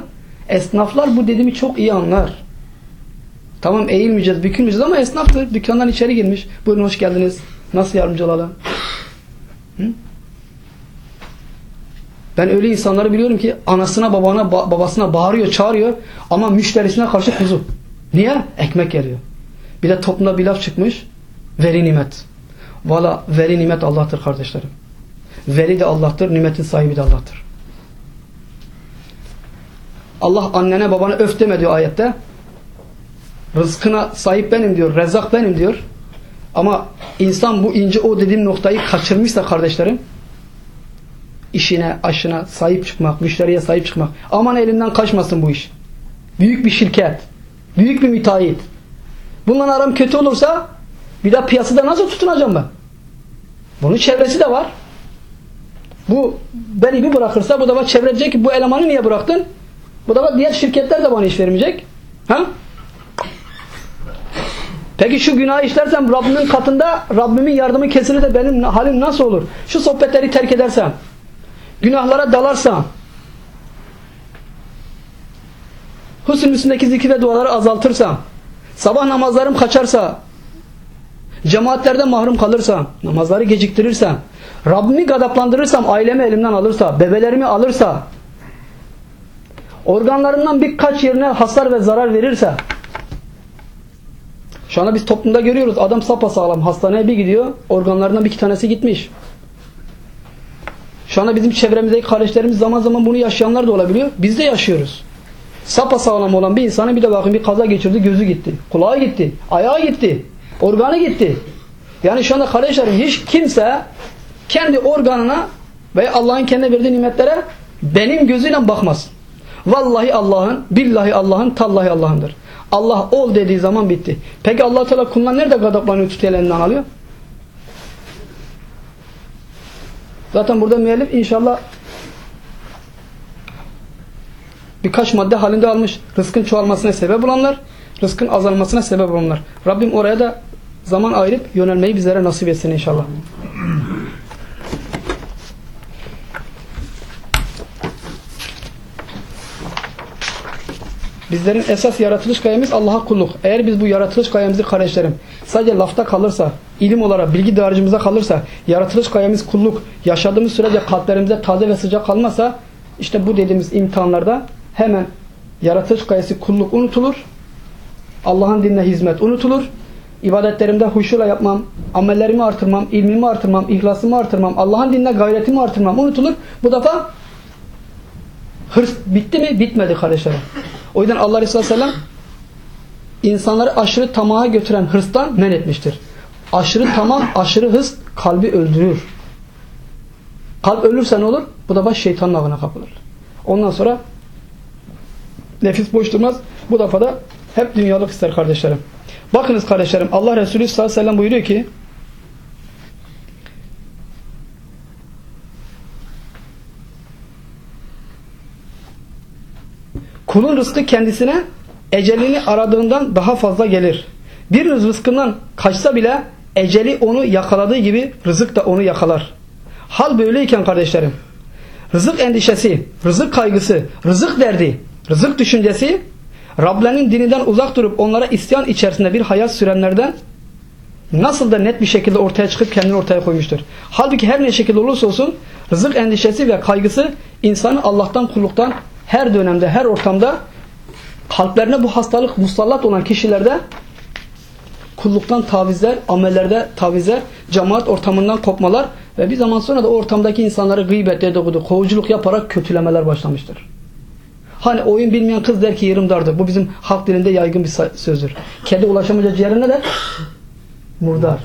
Esnaflar bu dediğimi çok iyi anlar. Tamam eğilmeyeceğiz, bükülmeyeceğiz ama esnaftır. Dükkandan içeri girmiş. Buyurun hoş geldiniz. Nasıl yardımcı olalım? Hı? Ben öyle insanları biliyorum ki anasına babana babasına bağırıyor, çağırıyor ama müşterisine karşı kuzu. Niye? Ekmek geliyor. Bir de toplumda bir laf çıkmış. Veri nimet. Valla veri nimet Allah'tır kardeşlerim. Veri de Allah'tır, nimetin sahibi de Allah'tır. Allah annene babana öf deme diyor ayette. Rızkına sahip benim diyor, rezzak benim diyor. Ama insan bu ince o dediğim noktayı kaçırmışsa kardeşlerim, işine, aşına sahip çıkmak, müşteriye sahip çıkmak. Aman elinden kaçmasın bu iş. Büyük bir şirket, büyük bir müteahhit. Bundan aram kötü olursa bir daha piyasada nasıl tutunacağım ben? Bunun çevresi de var. Bu beni bir bırakırsa bu da çevre diyecek ki bu elemanı niye bıraktın? Bu da diğer şirketler de bana iş vermeyecek. Ha? Peki şu günah işlersem Rabbimin katında Rabbimin yardımı kesilir de benim halim nasıl olur? Şu sohbetleri terk edersem, günahlara dalarsam, husn üstündeki zikir ve duaları azaltırsam, sabah namazlarım kaçarsa, cemaatlerde mahrum kalırsam, namazları geciktirirsem, Rabbimi gadaplandırırsam, ailemi elimden alırsa, bebelerimi alırsa, organlarından birkaç yerine hasar ve zarar verirse, şu anda biz toplumda görüyoruz. Adam sapasağlam hastaneye bir gidiyor. Organlarından bir iki tanesi gitmiş. Şu anda bizim çevremizdeki kardeşlerimiz zaman zaman bunu yaşayanlar da olabiliyor. Biz de yaşıyoruz. Sapasağlam olan bir insanı bir de bakın bir kaza geçirdi. Gözü gitti. Kulağı gitti. Ayağı gitti. Organı gitti. Yani şu anda kardeşlerim hiç kimse kendi organına ve Allah'ın kendine verdiği nimetlere benim gözüyle bakmaz. Vallahi Allah'ın, billahi Allah'ın, tallahi Allah'ındır. Allah ol dediği zaman bitti. Peki Allah Teala kullar nerede gadaplanıyor tutuyor elinden alıyor? Zaten burada müellif inşallah birkaç madde halinde almış. Rızkın çoğalmasına sebep olanlar, rızkın azalmasına sebep olanlar. Rabbim oraya da zaman ayırıp yönelmeyi bizlere nasip etsin inşallah. Bizlerin esas yaratılış gayemiz Allah'a kulluk. Eğer biz bu yaratılış gayemizi kardeşlerim sadece lafta kalırsa, ilim olarak bilgi dağarcığımıza kalırsa, yaratılış gayemiz kulluk, yaşadığımız sürece kalplerimize taze ve sıcak kalmazsa işte bu dediğimiz imtihanlarda hemen yaratılış gayesi kulluk unutulur. Allah'ın dinine hizmet unutulur. İbadetlerimde huşuyla yapmam, amellerimi artırmam, ilmimi artırmam, ihlasımı artırmam, Allah'ın dinine gayretimi artırmam unutulur. Bu defa hırs bitti mi? Bitmedi kardeşlerim. O yüzden Allah Resulü Aleyhisselam insanları aşırı tamaha götüren hırstan men etmiştir. Aşırı tamah, aşırı hırs kalbi öldürür. Kalp ölürse ne olur? Bu da baş şeytanın avına kapılır. Ondan sonra nefis boş durmaz. Bu defa da hep dünyalık ister kardeşlerim. Bakınız kardeşlerim Allah Resulü sallallahu aleyhi ve sellem buyuruyor ki Kulun rızkı kendisine ecelini aradığından daha fazla gelir. Biriniz rızkından kaçsa bile eceli onu yakaladığı gibi rızık da onu yakalar. Hal böyleyken kardeşlerim rızık endişesi, rızık kaygısı, rızık derdi, rızık düşüncesi Rablerinin dininden uzak durup onlara isyan içerisinde bir hayat sürenlerden nasıl da net bir şekilde ortaya çıkıp kendini ortaya koymuştur. Halbuki her ne şekilde olursa olsun rızık endişesi ve kaygısı insanı Allah'tan kulluktan her dönemde, her ortamda kalplerine bu hastalık musallat olan kişilerde kulluktan tavizler, amellerde tavizler, cemaat ortamından kopmalar ve bir zaman sonra da ortamdaki insanları gıybet, dedikodu, kovuculuk yaparak kötülemeler başlamıştır. Hani oyun bilmeyen kız der ki yerim dardır. Bu bizim halk dilinde yaygın bir sözdür. Kedi ulaşamayınca ciğerine de murdar.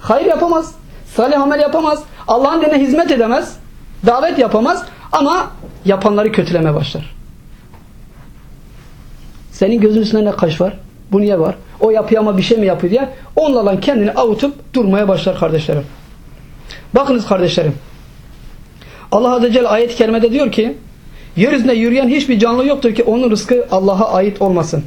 Hayır yapamaz. Salih amel yapamaz. Allah'ın dinine hizmet edemez. Davet yapamaz. Ama yapanları kötüleme başlar. Senin gözün üstünde ne kaş var? Bu niye var? O yapıyor ama bir şey mi yapıyor diye onlarla kendini avutup durmaya başlar kardeşlerim. Bakınız kardeşlerim. Allah Azze Celle ayet-i kerimede diyor ki yeryüzünde yürüyen hiçbir canlı yoktur ki onun rızkı Allah'a ait olmasın.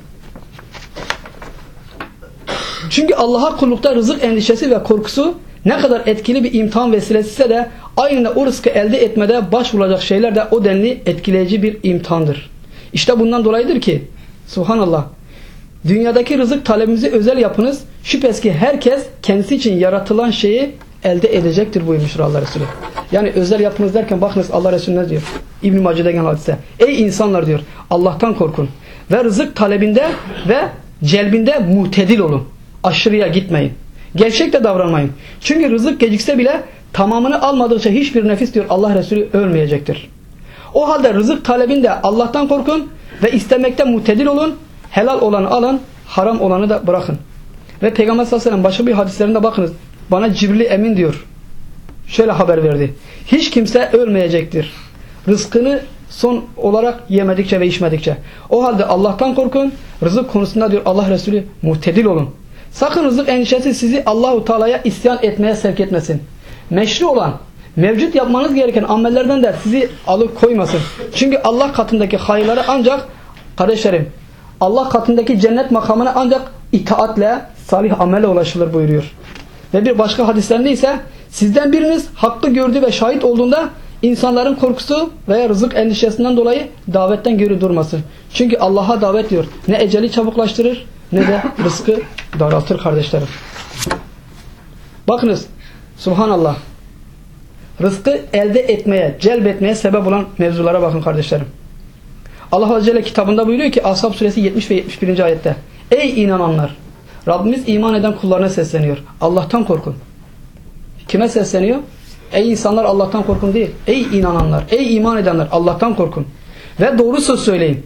Çünkü Allah'a kullukta rızık endişesi ve korkusu ne kadar etkili bir imtihan vesilesi ise de aynı o rızkı elde etmede başvurulacak şeyler de o denli etkileyici bir imtihandır. İşte bundan dolayıdır ki Subhanallah dünyadaki rızık talebimizi özel yapınız. Şüphesiz ki herkes kendisi için yaratılan şeyi elde edecektir buyurmuştur Allah Resulü. Yani özel yapınız derken bakınız Allah Resulü ne diyor? İbn-i Mace'de gelen hadise. Ey insanlar diyor Allah'tan korkun. Ve rızık talebinde ve celbinde muhtedil olun. Aşırıya gitmeyin. Gevşek de davranmayın. Çünkü rızık gecikse bile tamamını almadıkça hiçbir nefis diyor Allah Resulü ölmeyecektir. O halde rızık talebinde Allah'tan korkun ve istemekte muhtedil olun. Helal olanı alın, haram olanı da bırakın. Ve Peygamber sallallahu aleyhi ve sellem başka bir hadislerinde bakınız. Bana Cibril Emin diyor. Şöyle haber verdi. Hiç kimse ölmeyecektir. Rızkını son olarak yemedikçe ve içmedikçe. O halde Allah'tan korkun. Rızık konusunda diyor Allah Resulü muhtedil olun. Sakın rızık endişesi sizi Allahu Teala'ya isyan etmeye sevk etmesin. Meşru olan, mevcut yapmanız gereken amellerden de sizi alıkoymasın. Çünkü Allah katındaki hayırları ancak kardeşlerim Allah katındaki cennet makamına ancak itaatle, salih amele ulaşılır buyuruyor. Ve bir başka hadislerinde ise sizden biriniz hakkı gördü ve şahit olduğunda insanların korkusu veya rızık endişesinden dolayı davetten geri durmasın. Çünkü Allah'a davet diyor. Ne eceli çabuklaştırır ne de rızkı daraltır kardeşlerim. Bakınız subhanallah rızkı elde etmeye, celbetmeye sebep olan mevzulara bakın kardeşlerim. Allah Azze ve Celle kitabında buyuruyor ki Ashab suresi 70 ve 71. ayette Ey inananlar! Rabbimiz iman eden kullarına sesleniyor. Allah'tan korkun. Kime sesleniyor? Ey insanlar Allah'tan korkun değil. Ey inananlar, ey iman edenler Allah'tan korkun. Ve doğru söz söyleyin.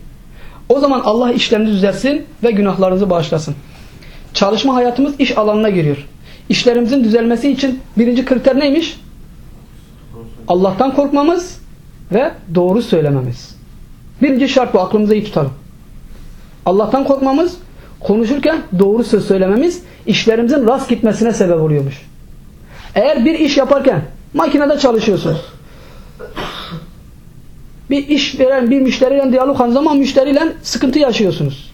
O zaman Allah işlerinizi düzelsin ve günahlarınızı bağışlasın. Çalışma hayatımız iş alanına giriyor. İşlerimizin düzelmesi için birinci kriter neymiş? Allah'tan korkmamız ve doğru söylememiz. Birinci şart bu aklımıza iyi tutalım. Allah'tan korkmamız, konuşurken doğru söz söylememiz işlerimizin rast gitmesine sebep oluyormuş. Eğer bir iş yaparken makinede çalışıyorsunuz. Bir iş veren bir müşteriyle diyalog halinde zaman müşteriyle sıkıntı yaşıyorsunuz.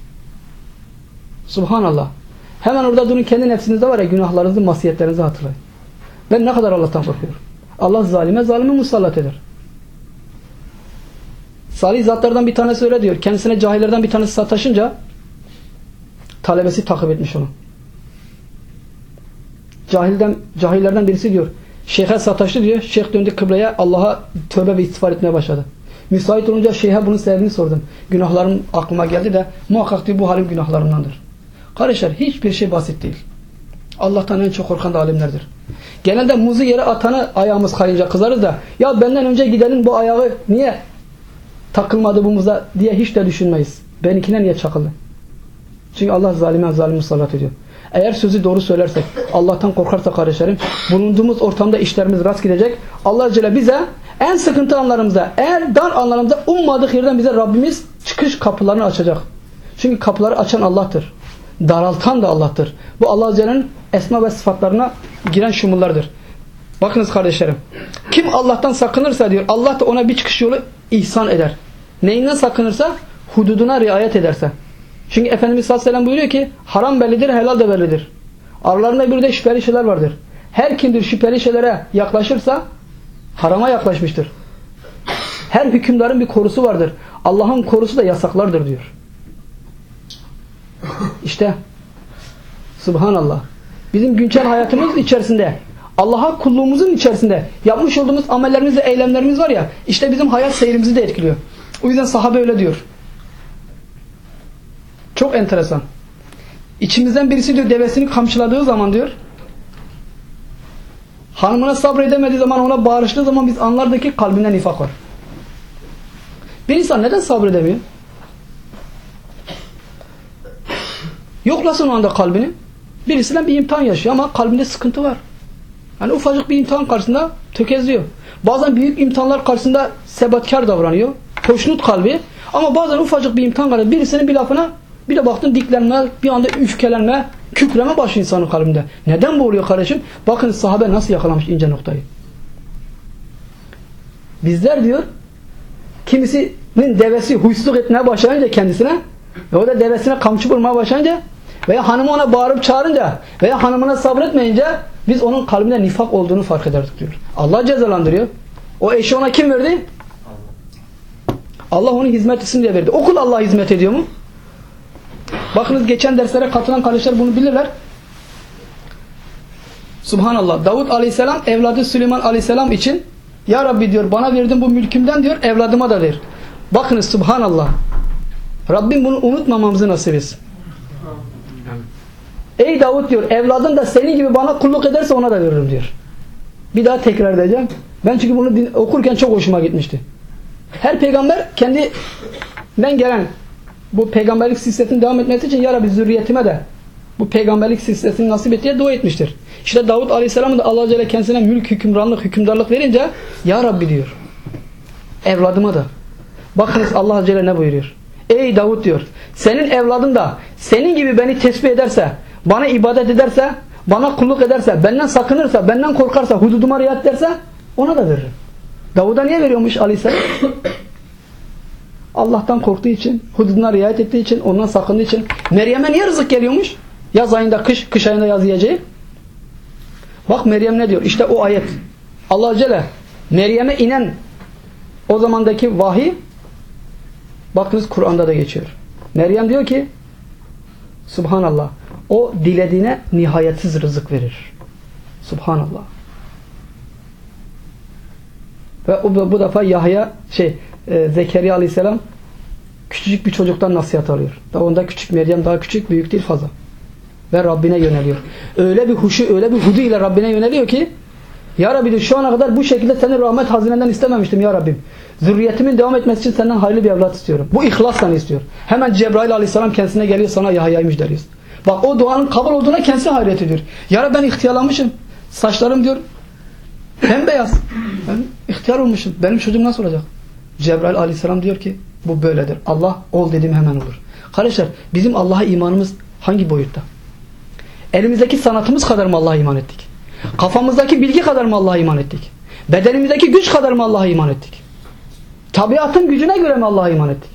Subhanallah. Hemen orada durun kendi nefsinizde var ya günahlarınızı, masiyetlerinizi hatırlayın. Ben ne kadar Allah'tan korkuyorum. Allah zalime zalimi musallat eder. Salih zatlardan bir tanesi öyle diyor. Kendisine cahillerden bir tanesi sataşınca talebesi takip etmiş onu. Cahilden, cahillerden birisi diyor. Şeyhe sataştı diyor. Şeyh döndü kıbleye Allah'a tövbe ve istiğfar etmeye başladı. Müsait olunca şeyhe bunun sebebini sordum. Günahlarım aklıma geldi de muhakkak diyor bu halim günahlarımdandır. Kardeşler hiçbir şey basit değil. Allah'tan en çok korkan da alimlerdir. Genelde muzu yere atanı ayağımız kayınca kızarız da ya benden önce gidenin bu ayağı niye takılmadı bu muza diye hiç de düşünmeyiz. Benimkine niye çakıldı? Çünkü Allah zalime zalim musallat ediyor. Eğer sözü doğru söylersek, Allah'tan korkarsak kardeşlerim, bulunduğumuz ortamda işlerimiz rast gidecek. Allah Celle bize en sıkıntı anlarımızda, eğer dar anlarımızda ummadık yerden bize Rabbimiz çıkış kapılarını açacak. Çünkü kapıları açan Allah'tır. Daraltan da Allah'tır. Bu Allah Celle'nin esma ve sıfatlarına giren şumullardır. Bakınız kardeşlerim. Kim Allah'tan sakınırsa diyor, Allah da ona bir çıkış yolu ihsan eder. Neyinden sakınırsa? Hududuna riayet ederse. Çünkü Efendimiz sallallahu aleyhi ve sellem buyuruyor ki haram bellidir, helal de bellidir. Aralarında bir de şüpheli şeyler vardır. Her kimdir şüpheli şeylere yaklaşırsa harama yaklaşmıştır. Her hükümdarın bir korusu vardır. Allah'ın korusu da yasaklardır diyor. İşte Subhanallah. Bizim güncel hayatımız içerisinde Allah'a kulluğumuzun içerisinde yapmış olduğumuz amellerimiz ve eylemlerimiz var ya işte bizim hayat seyrimizi de etkiliyor. O yüzden sahabe öyle diyor. Çok enteresan. İçimizden birisi diyor devesini kamçıladığı zaman diyor hanımına sabredemediği zaman ona bağırıştığı zaman biz anlardık ki kalbinde nifak var. Bir insan neden sabredemiyor? Yoklasın o anda kalbini. Birisinden bir imtihan yaşıyor ama kalbinde sıkıntı var. Yani ufacık bir imtihan karşısında tökezliyor. Bazen büyük imtihanlar karşısında sebatkar davranıyor. Hoşnut kalbi. Ama bazen ufacık bir imtihan karşısında birisinin bir lafına bir de baktın diklenme, bir anda üfkelenme, kükreme başlıyor insanın kalbinde. Neden bu oluyor kardeşim? Bakın sahabe nasıl yakalamış ince noktayı. Bizler diyor kimisinin devesi huysuzluk etmeye başlayınca kendisine ve o da devesine kamçı vurmaya başlayınca veya hanımı ona bağırıp çağırınca veya hanımına sabretmeyince biz onun kalbinde nifak olduğunu fark ederdik diyor. Allah cezalandırıyor. O eşi ona kim verdi? Allah onu hizmet etsin diye verdi. Okul Allah'a hizmet ediyor mu? Bakınız geçen derslere katılan kardeşler bunu bilirler. Subhanallah. Davut aleyhisselam evladı Süleyman aleyhisselam için Ya Rabbi diyor bana verdin bu mülkümden diyor evladıma da ver. Bakınız subhanallah. Rabbim bunu unutmamamızı nasip etsin. Ey Davut diyor evladın da senin gibi bana kulluk ederse ona da veririm diyor. Bir daha tekrar edeceğim. Ben çünkü bunu okurken çok hoşuma gitmişti. Her peygamber kendinden gelen bu peygamberlik silsilesinin devam etmesi için Ya Rabbi zürriyetime de bu peygamberlik silsilesini nasip et diye dua etmiştir. İşte Davut Aleyhisselam'ın da Allah Celle kendisine mülk, hükümranlık, hükümdarlık verince Ya Rabbi diyor. Evladıma da. Bakınız Allah Celle ne buyuruyor. Ey Davut diyor. Senin evladın da senin gibi beni tesbih ederse, bana ibadet ederse, bana kulluk ederse, benden sakınırsa, benden korkarsa, hududuma riayet ederse ona da veririm. Davud'a niye veriyormuş Aleyhisselam? Allah'tan korktuğu için, hududuna riayet ettiği için, ondan sakındığı için. Meryem'e niye rızık geliyormuş? Yaz ayında kış, kış ayında yaz yiyeceği. Bak Meryem ne diyor? İşte o ayet. Allah Celle Meryem'e inen o zamandaki vahiy bakınız Kur'an'da da geçiyor. Meryem diyor ki Subhanallah o dilediğine nihayetsiz rızık verir. Subhanallah. Ve o, bu defa Yahya şey e, Zekeriya Aleyhisselam küçücük bir çocuktan nasihat alıyor. Daha onda küçük Meryem daha küçük büyük değil fazla. Ve Rabbine yöneliyor. Öyle bir huşu öyle bir hudu ile Rabbine yöneliyor ki Ya Rabbi diyor, şu ana kadar bu şekilde senin rahmet hazinenden istememiştim Ya Rabbim. Zürriyetimin devam etmesi için senden hayırlı bir evlat istiyorum. Bu ihlasla istiyor. Hemen Cebrail Aleyhisselam kendisine geliyor sana Yahya'yı müjdeliyor. Bak o duanın kabul olduğuna kendisi hayret ediyor. Ya Rabbi ben ihtiyarlanmışım. Saçlarım diyor bembeyaz. Ben ihtiyar olmuşum. Benim çocuğum nasıl olacak? Cebrail Aleyhisselam diyor ki bu böyledir. Allah ol dediğim hemen olur. Kardeşler bizim Allah'a imanımız hangi boyutta? Elimizdeki sanatımız kadar mı Allah'a iman ettik? Kafamızdaki bilgi kadar mı Allah'a iman ettik? Bedenimizdeki güç kadar mı Allah'a iman ettik? Tabiatın gücüne göre mi Allah'a iman ettik?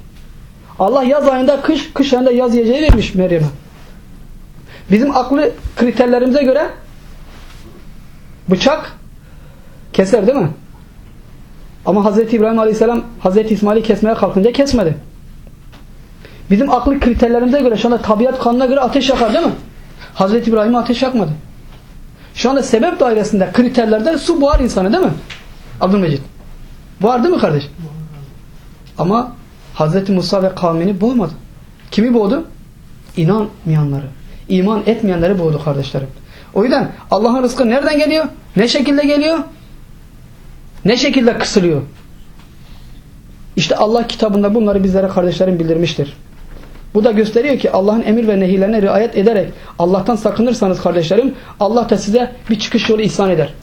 Allah yaz ayında kış, kış ayında yaz yiyeceği vermiş Meryem'e. Bizim aklı kriterlerimize göre bıçak keser değil mi? Ama Hazreti İbrahim Aleyhisselam Hazreti İsmail'i kesmeye kalkınca kesmedi. Bizim aklı kriterlerimize göre şu anda tabiat kanuna göre ateş yakar değil mi? Hazreti İbrahim'e ateş yakmadı. Şu anda sebep dairesinde kriterlerde su boğar insanı değil mi? Abdülmecid. Boğar değil mi kardeş? Ama Hazreti Musa ve kavmini boğmadı. Kimi boğdu? İnanmayanları. iman etmeyenleri boğdu kardeşlerim. O yüzden Allah'ın rızkı nereden geliyor? Ne şekilde geliyor? Ne şekilde kısılıyor? İşte Allah kitabında bunları bizlere kardeşlerim bildirmiştir. Bu da gösteriyor ki Allah'ın emir ve nehirlerine riayet ederek Allah'tan sakınırsanız kardeşlerim Allah da size bir çıkış yolu ihsan eder.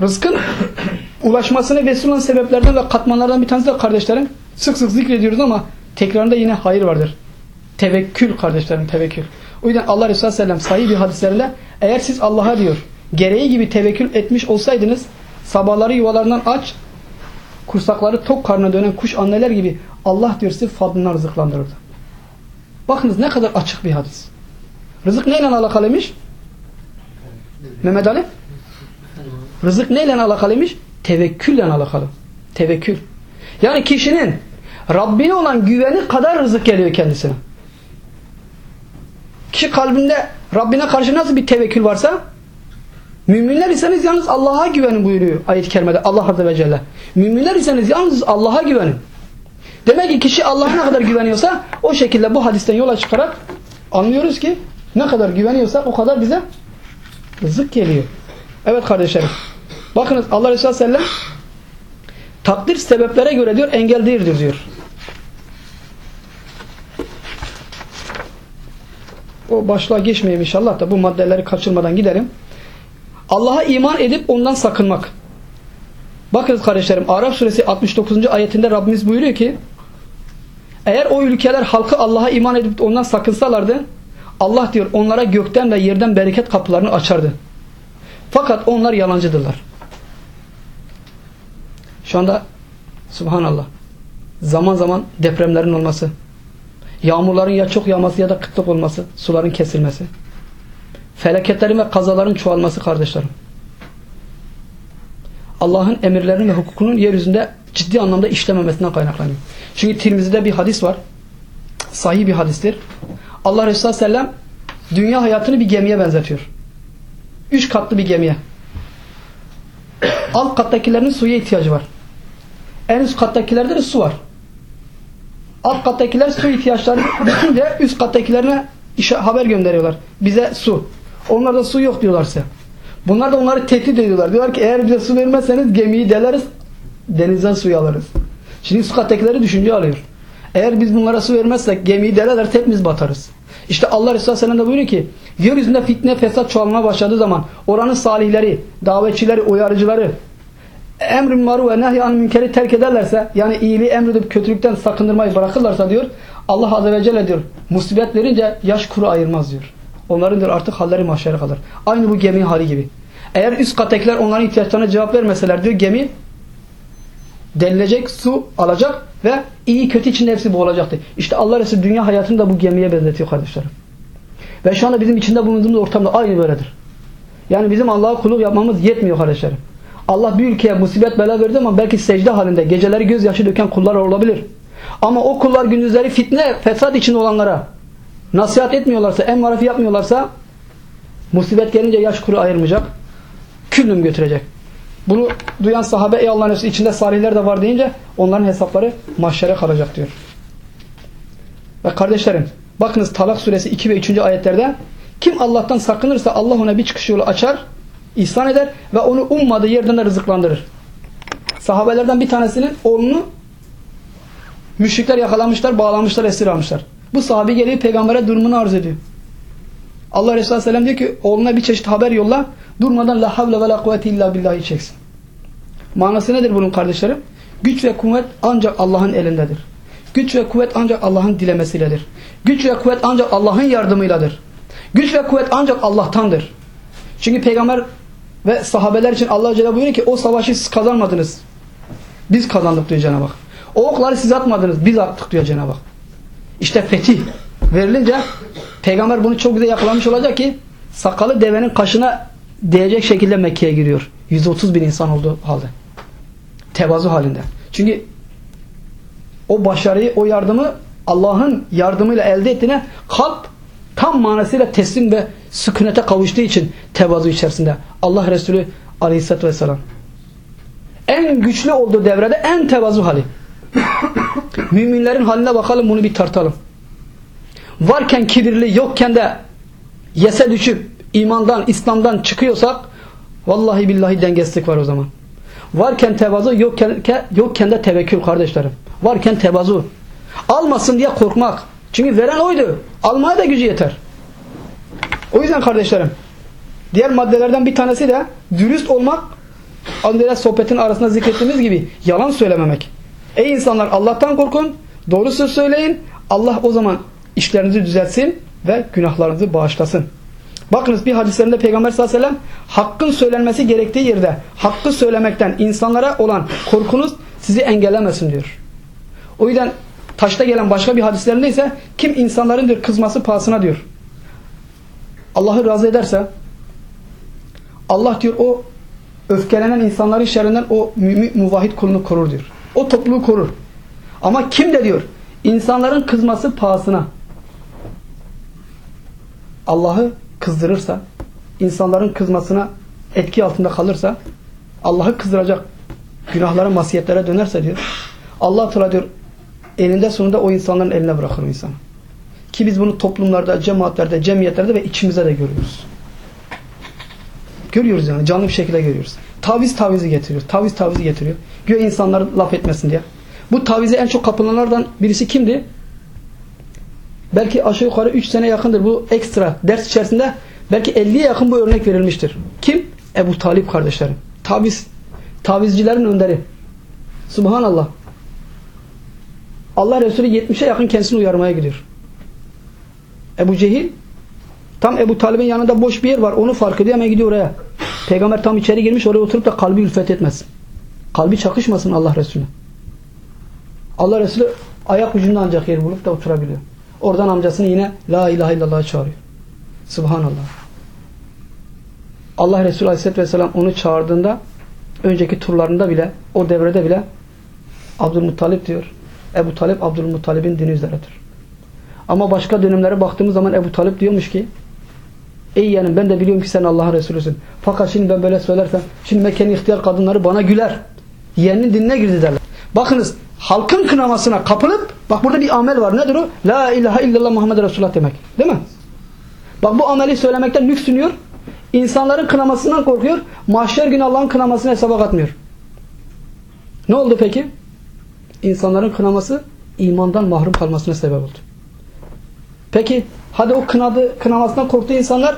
Rızkın ulaşmasına vesile olan sebeplerden ve katmanlardan bir tanesi de kardeşlerim sık sık zikrediyoruz ama tekrarında yine hayır vardır. Tevekkül kardeşlerim tevekkül. O yüzden Allah Resulü Aleyhisselam sahih bir hadislerinde eğer siz Allah'a diyor gereği gibi tevekkül etmiş olsaydınız sabahları yuvalarından aç kursakları tok karnına dönen kuş anneler gibi Allah diyor sizi fadlından rızıklandırırdı. Bakınız ne kadar açık bir hadis. Rızık neyle alakalıymış? Mehmet Ali? Rızık neyle alakalıymış? Tevekkülle alakalı. Tevekkül. Yani kişinin Rabbine olan güveni kadar rızık geliyor kendisine. Kişi kalbinde Rabbine karşı nasıl bir tevekkül varsa müminler iseniz yalnız Allah'a güvenin buyuruyor ayet-i kerimede Allah Azze ve Celle. Müminler iseniz yalnız Allah'a güvenin. Demek ki kişi Allah'a ne kadar güveniyorsa o şekilde bu hadisten yola çıkarak anlıyoruz ki ne kadar güveniyorsak o kadar bize rızık geliyor. Evet kardeşlerim. Bakınız Allah Resulü Sellem takdir sebeplere göre diyor engel değildir diyor. O başlığa geçmeyeyim inşallah da bu maddeleri kaçırmadan gidelim. Allah'a iman edip ondan sakınmak. Bakınız kardeşlerim Araf suresi 69. ayetinde Rabbimiz buyuruyor ki eğer o ülkeler halkı Allah'a iman edip ondan sakınsalardı Allah diyor onlara gökten ve yerden bereket kapılarını açardı. Fakat onlar yalancıdırlar. Şu anda subhanallah zaman zaman depremlerin olması, yağmurların ya çok yağması ya da kıtlık olması, suların kesilmesi, felaketlerin ve kazaların çoğalması kardeşlerim. Allah'ın emirlerinin ve hukukunun yeryüzünde ciddi anlamda işlememesinden kaynaklanıyor. Çünkü Tirmizi'de bir hadis var. Sahih bir hadistir. Allah Resulü Sellem dünya hayatını bir gemiye benzetiyor. Üç katlı bir gemiye. Alt kattakilerin suya ihtiyacı var. En üst kattakilerde de su var. Alt kattakiler su ihtiyaçları bitince üst kattakilerine haber gönderiyorlar. Bize su. Onlar da su yok diyorlar size. Bunlar da onları tehdit ediyorlar. Diyorlar ki eğer bize su vermezseniz gemiyi deleriz, denizden suyu alırız. Şimdi su kattakileri düşünce alıyor. Eğer biz bunlara su vermezsek gemiyi delerler hepimiz batarız. İşte Allah Resulü Aleyhisselam da buyuruyor ki yeryüzünde fitne fesat çoğalmaya başladığı zaman oranın salihleri, davetçileri, uyarıcıları emrin maru ve nehyan münkeri terk ederlerse yani iyiliği emredip kötülükten sakındırmayı bırakırlarsa diyor Allah Azze ve Celle diyor musibet verince yaş kuru ayırmaz diyor. Onların diyor artık halleri mahşere kalır. Aynı bu gemi hali gibi. Eğer üst kattakiler onların ihtiyaçlarına cevap vermeseler diyor gemi denilecek, su alacak ve iyi kötü içinde hepsi boğulacaktı. İşte Allah Resulü dünya hayatını da bu gemiye benzetiyor kardeşlerim. Ve şu anda bizim içinde bulunduğumuz ortamda aynı böyledir. Yani bizim Allah'a kulluk yapmamız yetmiyor kardeşlerim. Allah bir ülkeye musibet bela verdi ama belki secde halinde geceleri gözyaşı döken kullar olabilir. Ama o kullar gündüzleri fitne, fesat içinde olanlara nasihat etmiyorlarsa, emmarefi yapmıyorlarsa musibet gelince yaş kuru ayırmayacak. Küllüm götürecek. Bunu duyan sahabe ey Allah'ın Resulü içinde salihler de var deyince onların hesapları mahşere kalacak diyor. Ve kardeşlerim bakınız Talak suresi 2 ve 3. ayetlerde kim Allah'tan sakınırsa Allah ona bir çıkış yolu açar, ihsan eder ve onu ummadığı yerden de rızıklandırır. Sahabelerden bir tanesinin oğlunu müşrikler yakalamışlar, bağlamışlar, esir almışlar. Bu sahabe geliyor peygambere durumunu arz ediyor. Allah Resulü Aleyhisselam diyor ki oğluna bir çeşit haber yolla durmadan la havle ve la kuvvete illa billahi çeksin. Manası nedir bunun kardeşlerim? Güç ve kuvvet ancak Allah'ın elindedir. Güç ve kuvvet ancak Allah'ın dilemesiyledir. Güç ve kuvvet ancak Allah'ın yardımıyladır. Güç ve kuvvet ancak Allah'tandır. Çünkü peygamber ve sahabeler için Allah Celle buyuruyor ki o savaşı siz kazanmadınız. Biz kazandık diyor Cenab-ı Hak. O okları siz atmadınız. Biz attık diyor Cenab-ı Hak. İşte fetih verilince peygamber bunu çok güzel yakalamış olacak ki sakalı devenin kaşına değecek şekilde Mekke'ye giriyor. 130 bin insan olduğu halde. Tevazu halinde. Çünkü o başarıyı, o yardımı Allah'ın yardımıyla elde ettiğine kalp tam manasıyla teslim ve sükunete kavuştuğu için tevazu içerisinde. Allah Resulü aleyhissalatü vesselam. En güçlü olduğu devrede en tevazu hali. Müminlerin haline bakalım bunu bir tartalım. Varken kibirli, yokken de yese düşüp imandan, İslam'dan çıkıyorsak vallahi billahi dengesizlik var o zaman. Varken tevazu, yokken, yokken de tevekkül kardeşlerim. Varken tevazu. Almasın diye korkmak. Çünkü veren oydu. Almaya da gücü yeter. O yüzden kardeşlerim diğer maddelerden bir tanesi de dürüst olmak Andrea sohbetin arasında zikrettiğimiz gibi yalan söylememek. Ey insanlar Allah'tan korkun, doğru söz söyleyin. Allah o zaman işlerinizi düzeltsin ve günahlarınızı bağışlasın. Bakınız bir hadislerinde Peygamber sallallahu aleyhi ve sellem hakkın söylenmesi gerektiği yerde hakkı söylemekten insanlara olan korkunuz sizi engellemesin diyor. O yüzden taşta gelen başka bir hadislerinde ise kim insanların diyor kızması pahasına diyor. Allah'ı razı ederse Allah diyor o öfkelenen insanların şerrinden o mümin muvahhid kulunu korur diyor. O topluluğu korur. Ama kim de diyor insanların kızması pahasına Allah'ı kızdırırsa, insanların kızmasına etki altında kalırsa, Allah'ı kızdıracak günahlara, masiyetlere dönerse diyor. Allah Teala diyor eninde sonunda o insanların eline bırakır o insanı. Ki biz bunu toplumlarda, cemaatlerde, cemiyetlerde ve içimize de görüyoruz. Görüyoruz yani canlı bir şekilde görüyoruz. Taviz tavizi getiriyor. Taviz tavizi getiriyor. Güya insanlar laf etmesin diye. Bu tavize en çok kapılanlardan birisi kimdi? Belki aşağı yukarı 3 sene yakındır bu ekstra ders içerisinde belki 50'ye yakın bu örnek verilmiştir. Kim? Ebu Talip kardeşlerim. Taviz, tavizcilerin önderi. Subhanallah. Allah Resulü 70'e yakın kendisini uyarmaya gidiyor. Ebu Cehil tam Ebu Talib'in yanında boş bir yer var. Onu fark ediyor ama gidiyor oraya. Peygamber tam içeri girmiş oraya oturup da kalbi ülfet etmesin. Kalbi çakışmasın Allah Resulü. Allah Resulü ayak ucunda ancak yer bulup da oturabiliyor. Oradan amcasını yine La ilahe illallah çağırıyor. Subhanallah. Allah Resulü Aleyhisselatü Vesselam onu çağırdığında önceki turlarında bile o devrede bile Abdülmuttalip diyor. Ebu Talip Abdülmuttalip'in dini üzeredir. Ama başka dönemlere baktığımız zaman Ebu Talip diyormuş ki Ey yeğenim ben de biliyorum ki sen Allah'ın Resulüsün. Fakat şimdi ben böyle söylersem şimdi Mekke'nin ihtiyar kadınları bana güler. Yeğenin dinine girdi derler. Bakınız halkın kınamasına kapılıp bak burada bir amel var. Nedir o? La ilahe illallah Muhammed Resulullah demek. Değil mi? Bak bu ameli söylemekten nüksünüyor. İnsanların kınamasından korkuyor. Mahşer günü Allah'ın kınamasını hesaba katmıyor. Ne oldu peki? İnsanların kınaması imandan mahrum kalmasına sebep oldu. Peki hadi o kınadı, kınamasından korktuğu insanlar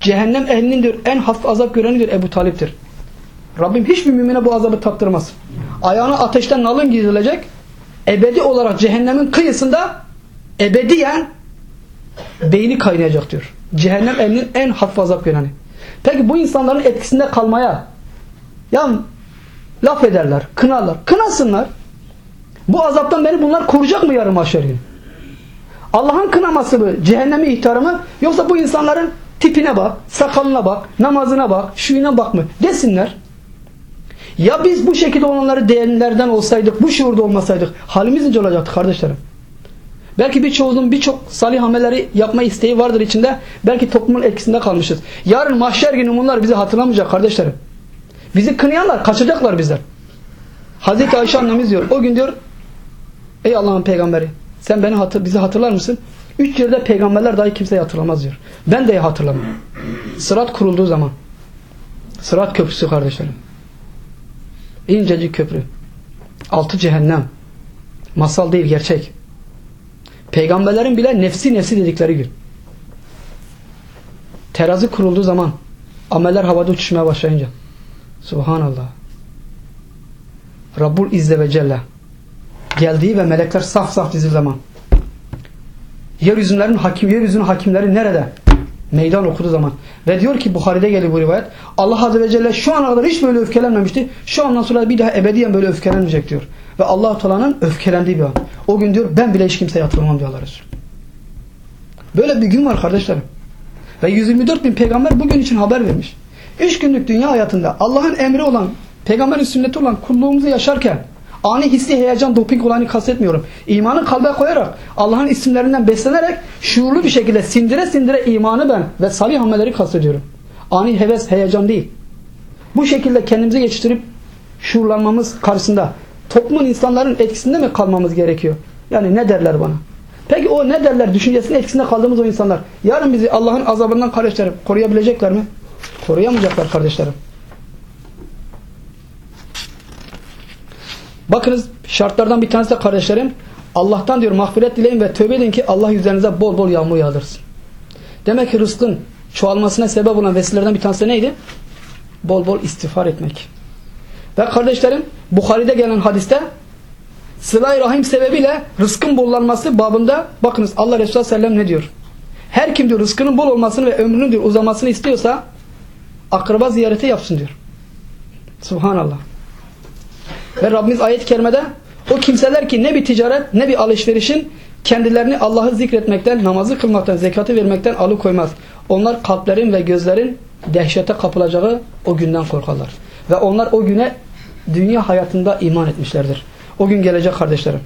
cehennem ehlinin diyor en hafif azap görenidir Ebu Talip'tir. Rabbim hiçbir mümine bu azabı tattırmaz. Ayağına ateşten nalın gizdirecek. Ebedi olarak cehennemin kıyısında ebediyen beyni kaynayacak diyor. Cehennem ehlinin en hafif azap göreni. Peki bu insanların etkisinde kalmaya ya laf ederler, kınarlar. Kınasınlar. Bu azaptan beni bunlar koruyacak mı yarın mahşer günü? Allah'ın kınaması mı? Cehennemi ihtarı mı? Yoksa bu insanların tipine bak, sakalına bak, namazına bak, şuyuna bak mı? Desinler. Ya biz bu şekilde onları değerlerden olsaydık, bu şuurda olmasaydık halimiz nice olacaktı kardeşlerim? Belki birçoğunun birçok salih amelleri yapma isteği vardır içinde. Belki toplumun etkisinde kalmışız. Yarın mahşer günü bunlar bizi hatırlamayacak kardeşlerim. Bizi kınayanlar kaçacaklar bizler. Hazreti Ayşe annemiz diyor. O gün diyor Ey Allah'ın peygamberi sen beni hatır, bizi hatırlar mısın? Üç yerde peygamberler dahi kimseyi hatırlamaz diyor. Ben de hatırlamam. Sırat kurulduğu zaman. Sırat köprüsü kardeşlerim. İncecik köprü. Altı cehennem. Masal değil gerçek. Peygamberlerin bile nefsi nefsi dedikleri gün. Terazi kurulduğu zaman ameller havada uçuşmaya başlayınca Subhanallah. Rabbul İzze ve Celle geldiği ve melekler saf saf dizil zaman yeryüzünlerin hakim, yeryüzünün hakimleri nerede? Meydan okuduğu zaman. Ve diyor ki Buhari'de geliyor bu rivayet. Allah Azze ve Celle şu ana kadar hiç böyle öfkelenmemişti. Şu andan sonra bir daha ebediyen böyle öfkelenmeyecek diyor. Ve allah Teala'nın öfkelendiği bir an. O gün diyor ben bile hiç kimseye hatırlamam diyor Allah Resulü. Böyle bir gün var kardeşlerim. Ve 124 bin peygamber bugün için haber vermiş. Üç günlük dünya hayatında Allah'ın emri olan, peygamberin sünneti olan kulluğumuzu yaşarken ani hissi heyecan doping olanı kastetmiyorum. İmanı kalbe koyarak Allah'ın isimlerinden beslenerek şuurlu bir şekilde sindire sindire imanı ben ve salih amelleri kastediyorum. Ani heves heyecan değil. Bu şekilde kendimizi geçiştirip şuurlanmamız karşısında toplumun insanların etkisinde mi kalmamız gerekiyor? Yani ne derler bana? Peki o ne derler düşüncesinin etkisinde kaldığımız o insanlar yarın bizi Allah'ın azabından kardeşlerim koruyabilecekler mi? Koruyamayacaklar kardeşlerim. Bakınız şartlardan bir tanesi de kardeşlerim Allah'tan diyor mağfiret dileyin ve tövbe edin ki Allah üzerinize bol bol yağmur yağdırsın. Demek ki rızkın çoğalmasına sebep olan vesilelerden bir tanesi neydi? Bol bol istiğfar etmek. Ve kardeşlerim Bukhari'de gelen hadiste sıla rahim sebebiyle rızkın bollanması babında bakınız Allah Resulü Sellem ne diyor? Her kim diyor rızkının bol olmasını ve ömrünün diyor uzamasını istiyorsa akraba ziyareti yapsın diyor. Subhanallah. Ve Rabbimiz ayet-i kerimede o kimseler ki ne bir ticaret ne bir alışverişin kendilerini Allah'ı zikretmekten, namazı kılmaktan, zekatı vermekten alıkoymaz. Onlar kalplerin ve gözlerin dehşete kapılacağı o günden korkarlar. Ve onlar o güne dünya hayatında iman etmişlerdir. O gün gelecek kardeşlerim.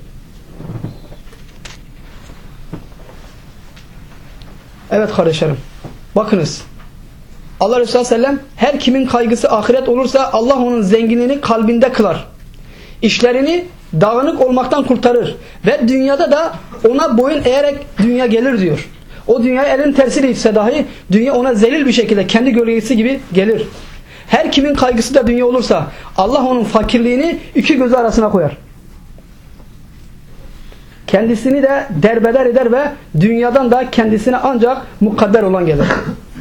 Evet kardeşlerim. Bakınız. Allah Resulü Sellem her kimin kaygısı ahiret olursa Allah onun zenginliğini kalbinde kılar. İşlerini dağınık olmaktan kurtarır. Ve dünyada da ona boyun eğerek dünya gelir diyor. O dünyayı elin tersiyle itse dahi dünya ona zelil bir şekilde kendi gölgesi gibi gelir. Her kimin kaygısı da dünya olursa Allah onun fakirliğini iki gözü arasına koyar. Kendisini de derbeder eder ve dünyadan da kendisine ancak mukadder olan gelir.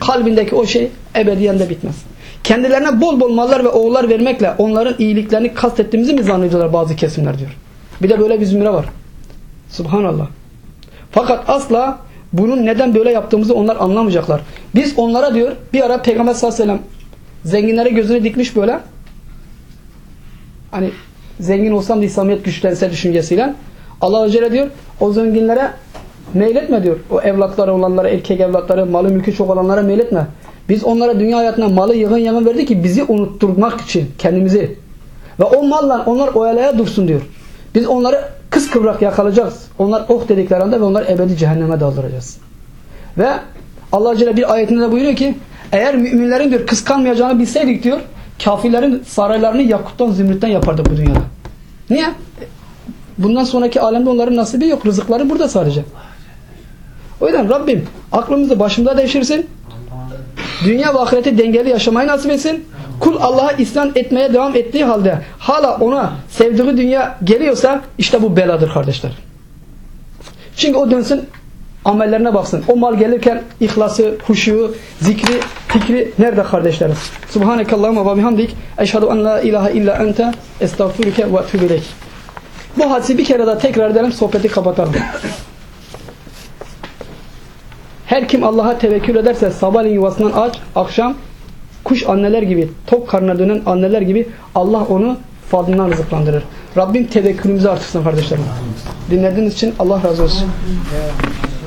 Kalbindeki o şey ebediyen de bitmez. Kendilerine bol bol mallar ve oğullar vermekle onların iyiliklerini kastettiğimizi mi zannediyorlar bazı kesimler diyor. Bir de böyle bir zümre var. Subhanallah. Fakat asla bunun neden böyle yaptığımızı onlar anlamayacaklar. Biz onlara diyor bir ara Peygamber sallallahu aleyhi ve sellem zenginlere gözünü dikmiş böyle. Hani zengin olsam da İslamiyet güçlense düşüncesiyle. Allah Azze diyor o zenginlere meyletme diyor. O evlatları olanlara, erkek evlatları, malı mülkü çok olanlara meyletme. Biz onlara dünya hayatına malı yığın yığın verdi ki bizi unutturmak için kendimizi. Ve o malla onlar oyalaya dursun diyor. Biz onları kıskıvrak yakalayacağız. Onlar oh dedikleri anda ve onlar ebedi cehenneme daldıracağız. Ve Allah Celle bir ayetinde de buyuruyor ki eğer müminlerin diyor kıskanmayacağını bilseydik diyor kafirlerin saraylarını yakuttan zümrütten yapardık bu dünyada. Niye? Bundan sonraki alemde onların nasibi yok. Rızıkları burada sadece. O yüzden Rabbim aklımızı başımda devşirsin. Dünya ve ahireti dengeli yaşamayı nasip etsin. Kul Allah'a isyan etmeye devam ettiği halde hala ona sevdiği dünya geliyorsa işte bu beladır kardeşler. Çünkü o dönsün amellerine baksın. O mal gelirken ihlası, huşu, zikri, fikri nerede kardeşlerim? Subhanekallahumma ve bihamdik. Eşhedü en la ilahe illa ente estağfurüke ve etûbü ileyk. Bu hadisi bir kere daha tekrar edelim sohbeti kapatalım. Her kim Allah'a tevekkül ederse sabahleyin yuvasından aç, akşam kuş anneler gibi, tok karnına dönen anneler gibi Allah onu fadlından rızıklandırır. Rabbim tevekkülümüzü artırsın kardeşlerim. Dinlediğiniz için Allah razı olsun.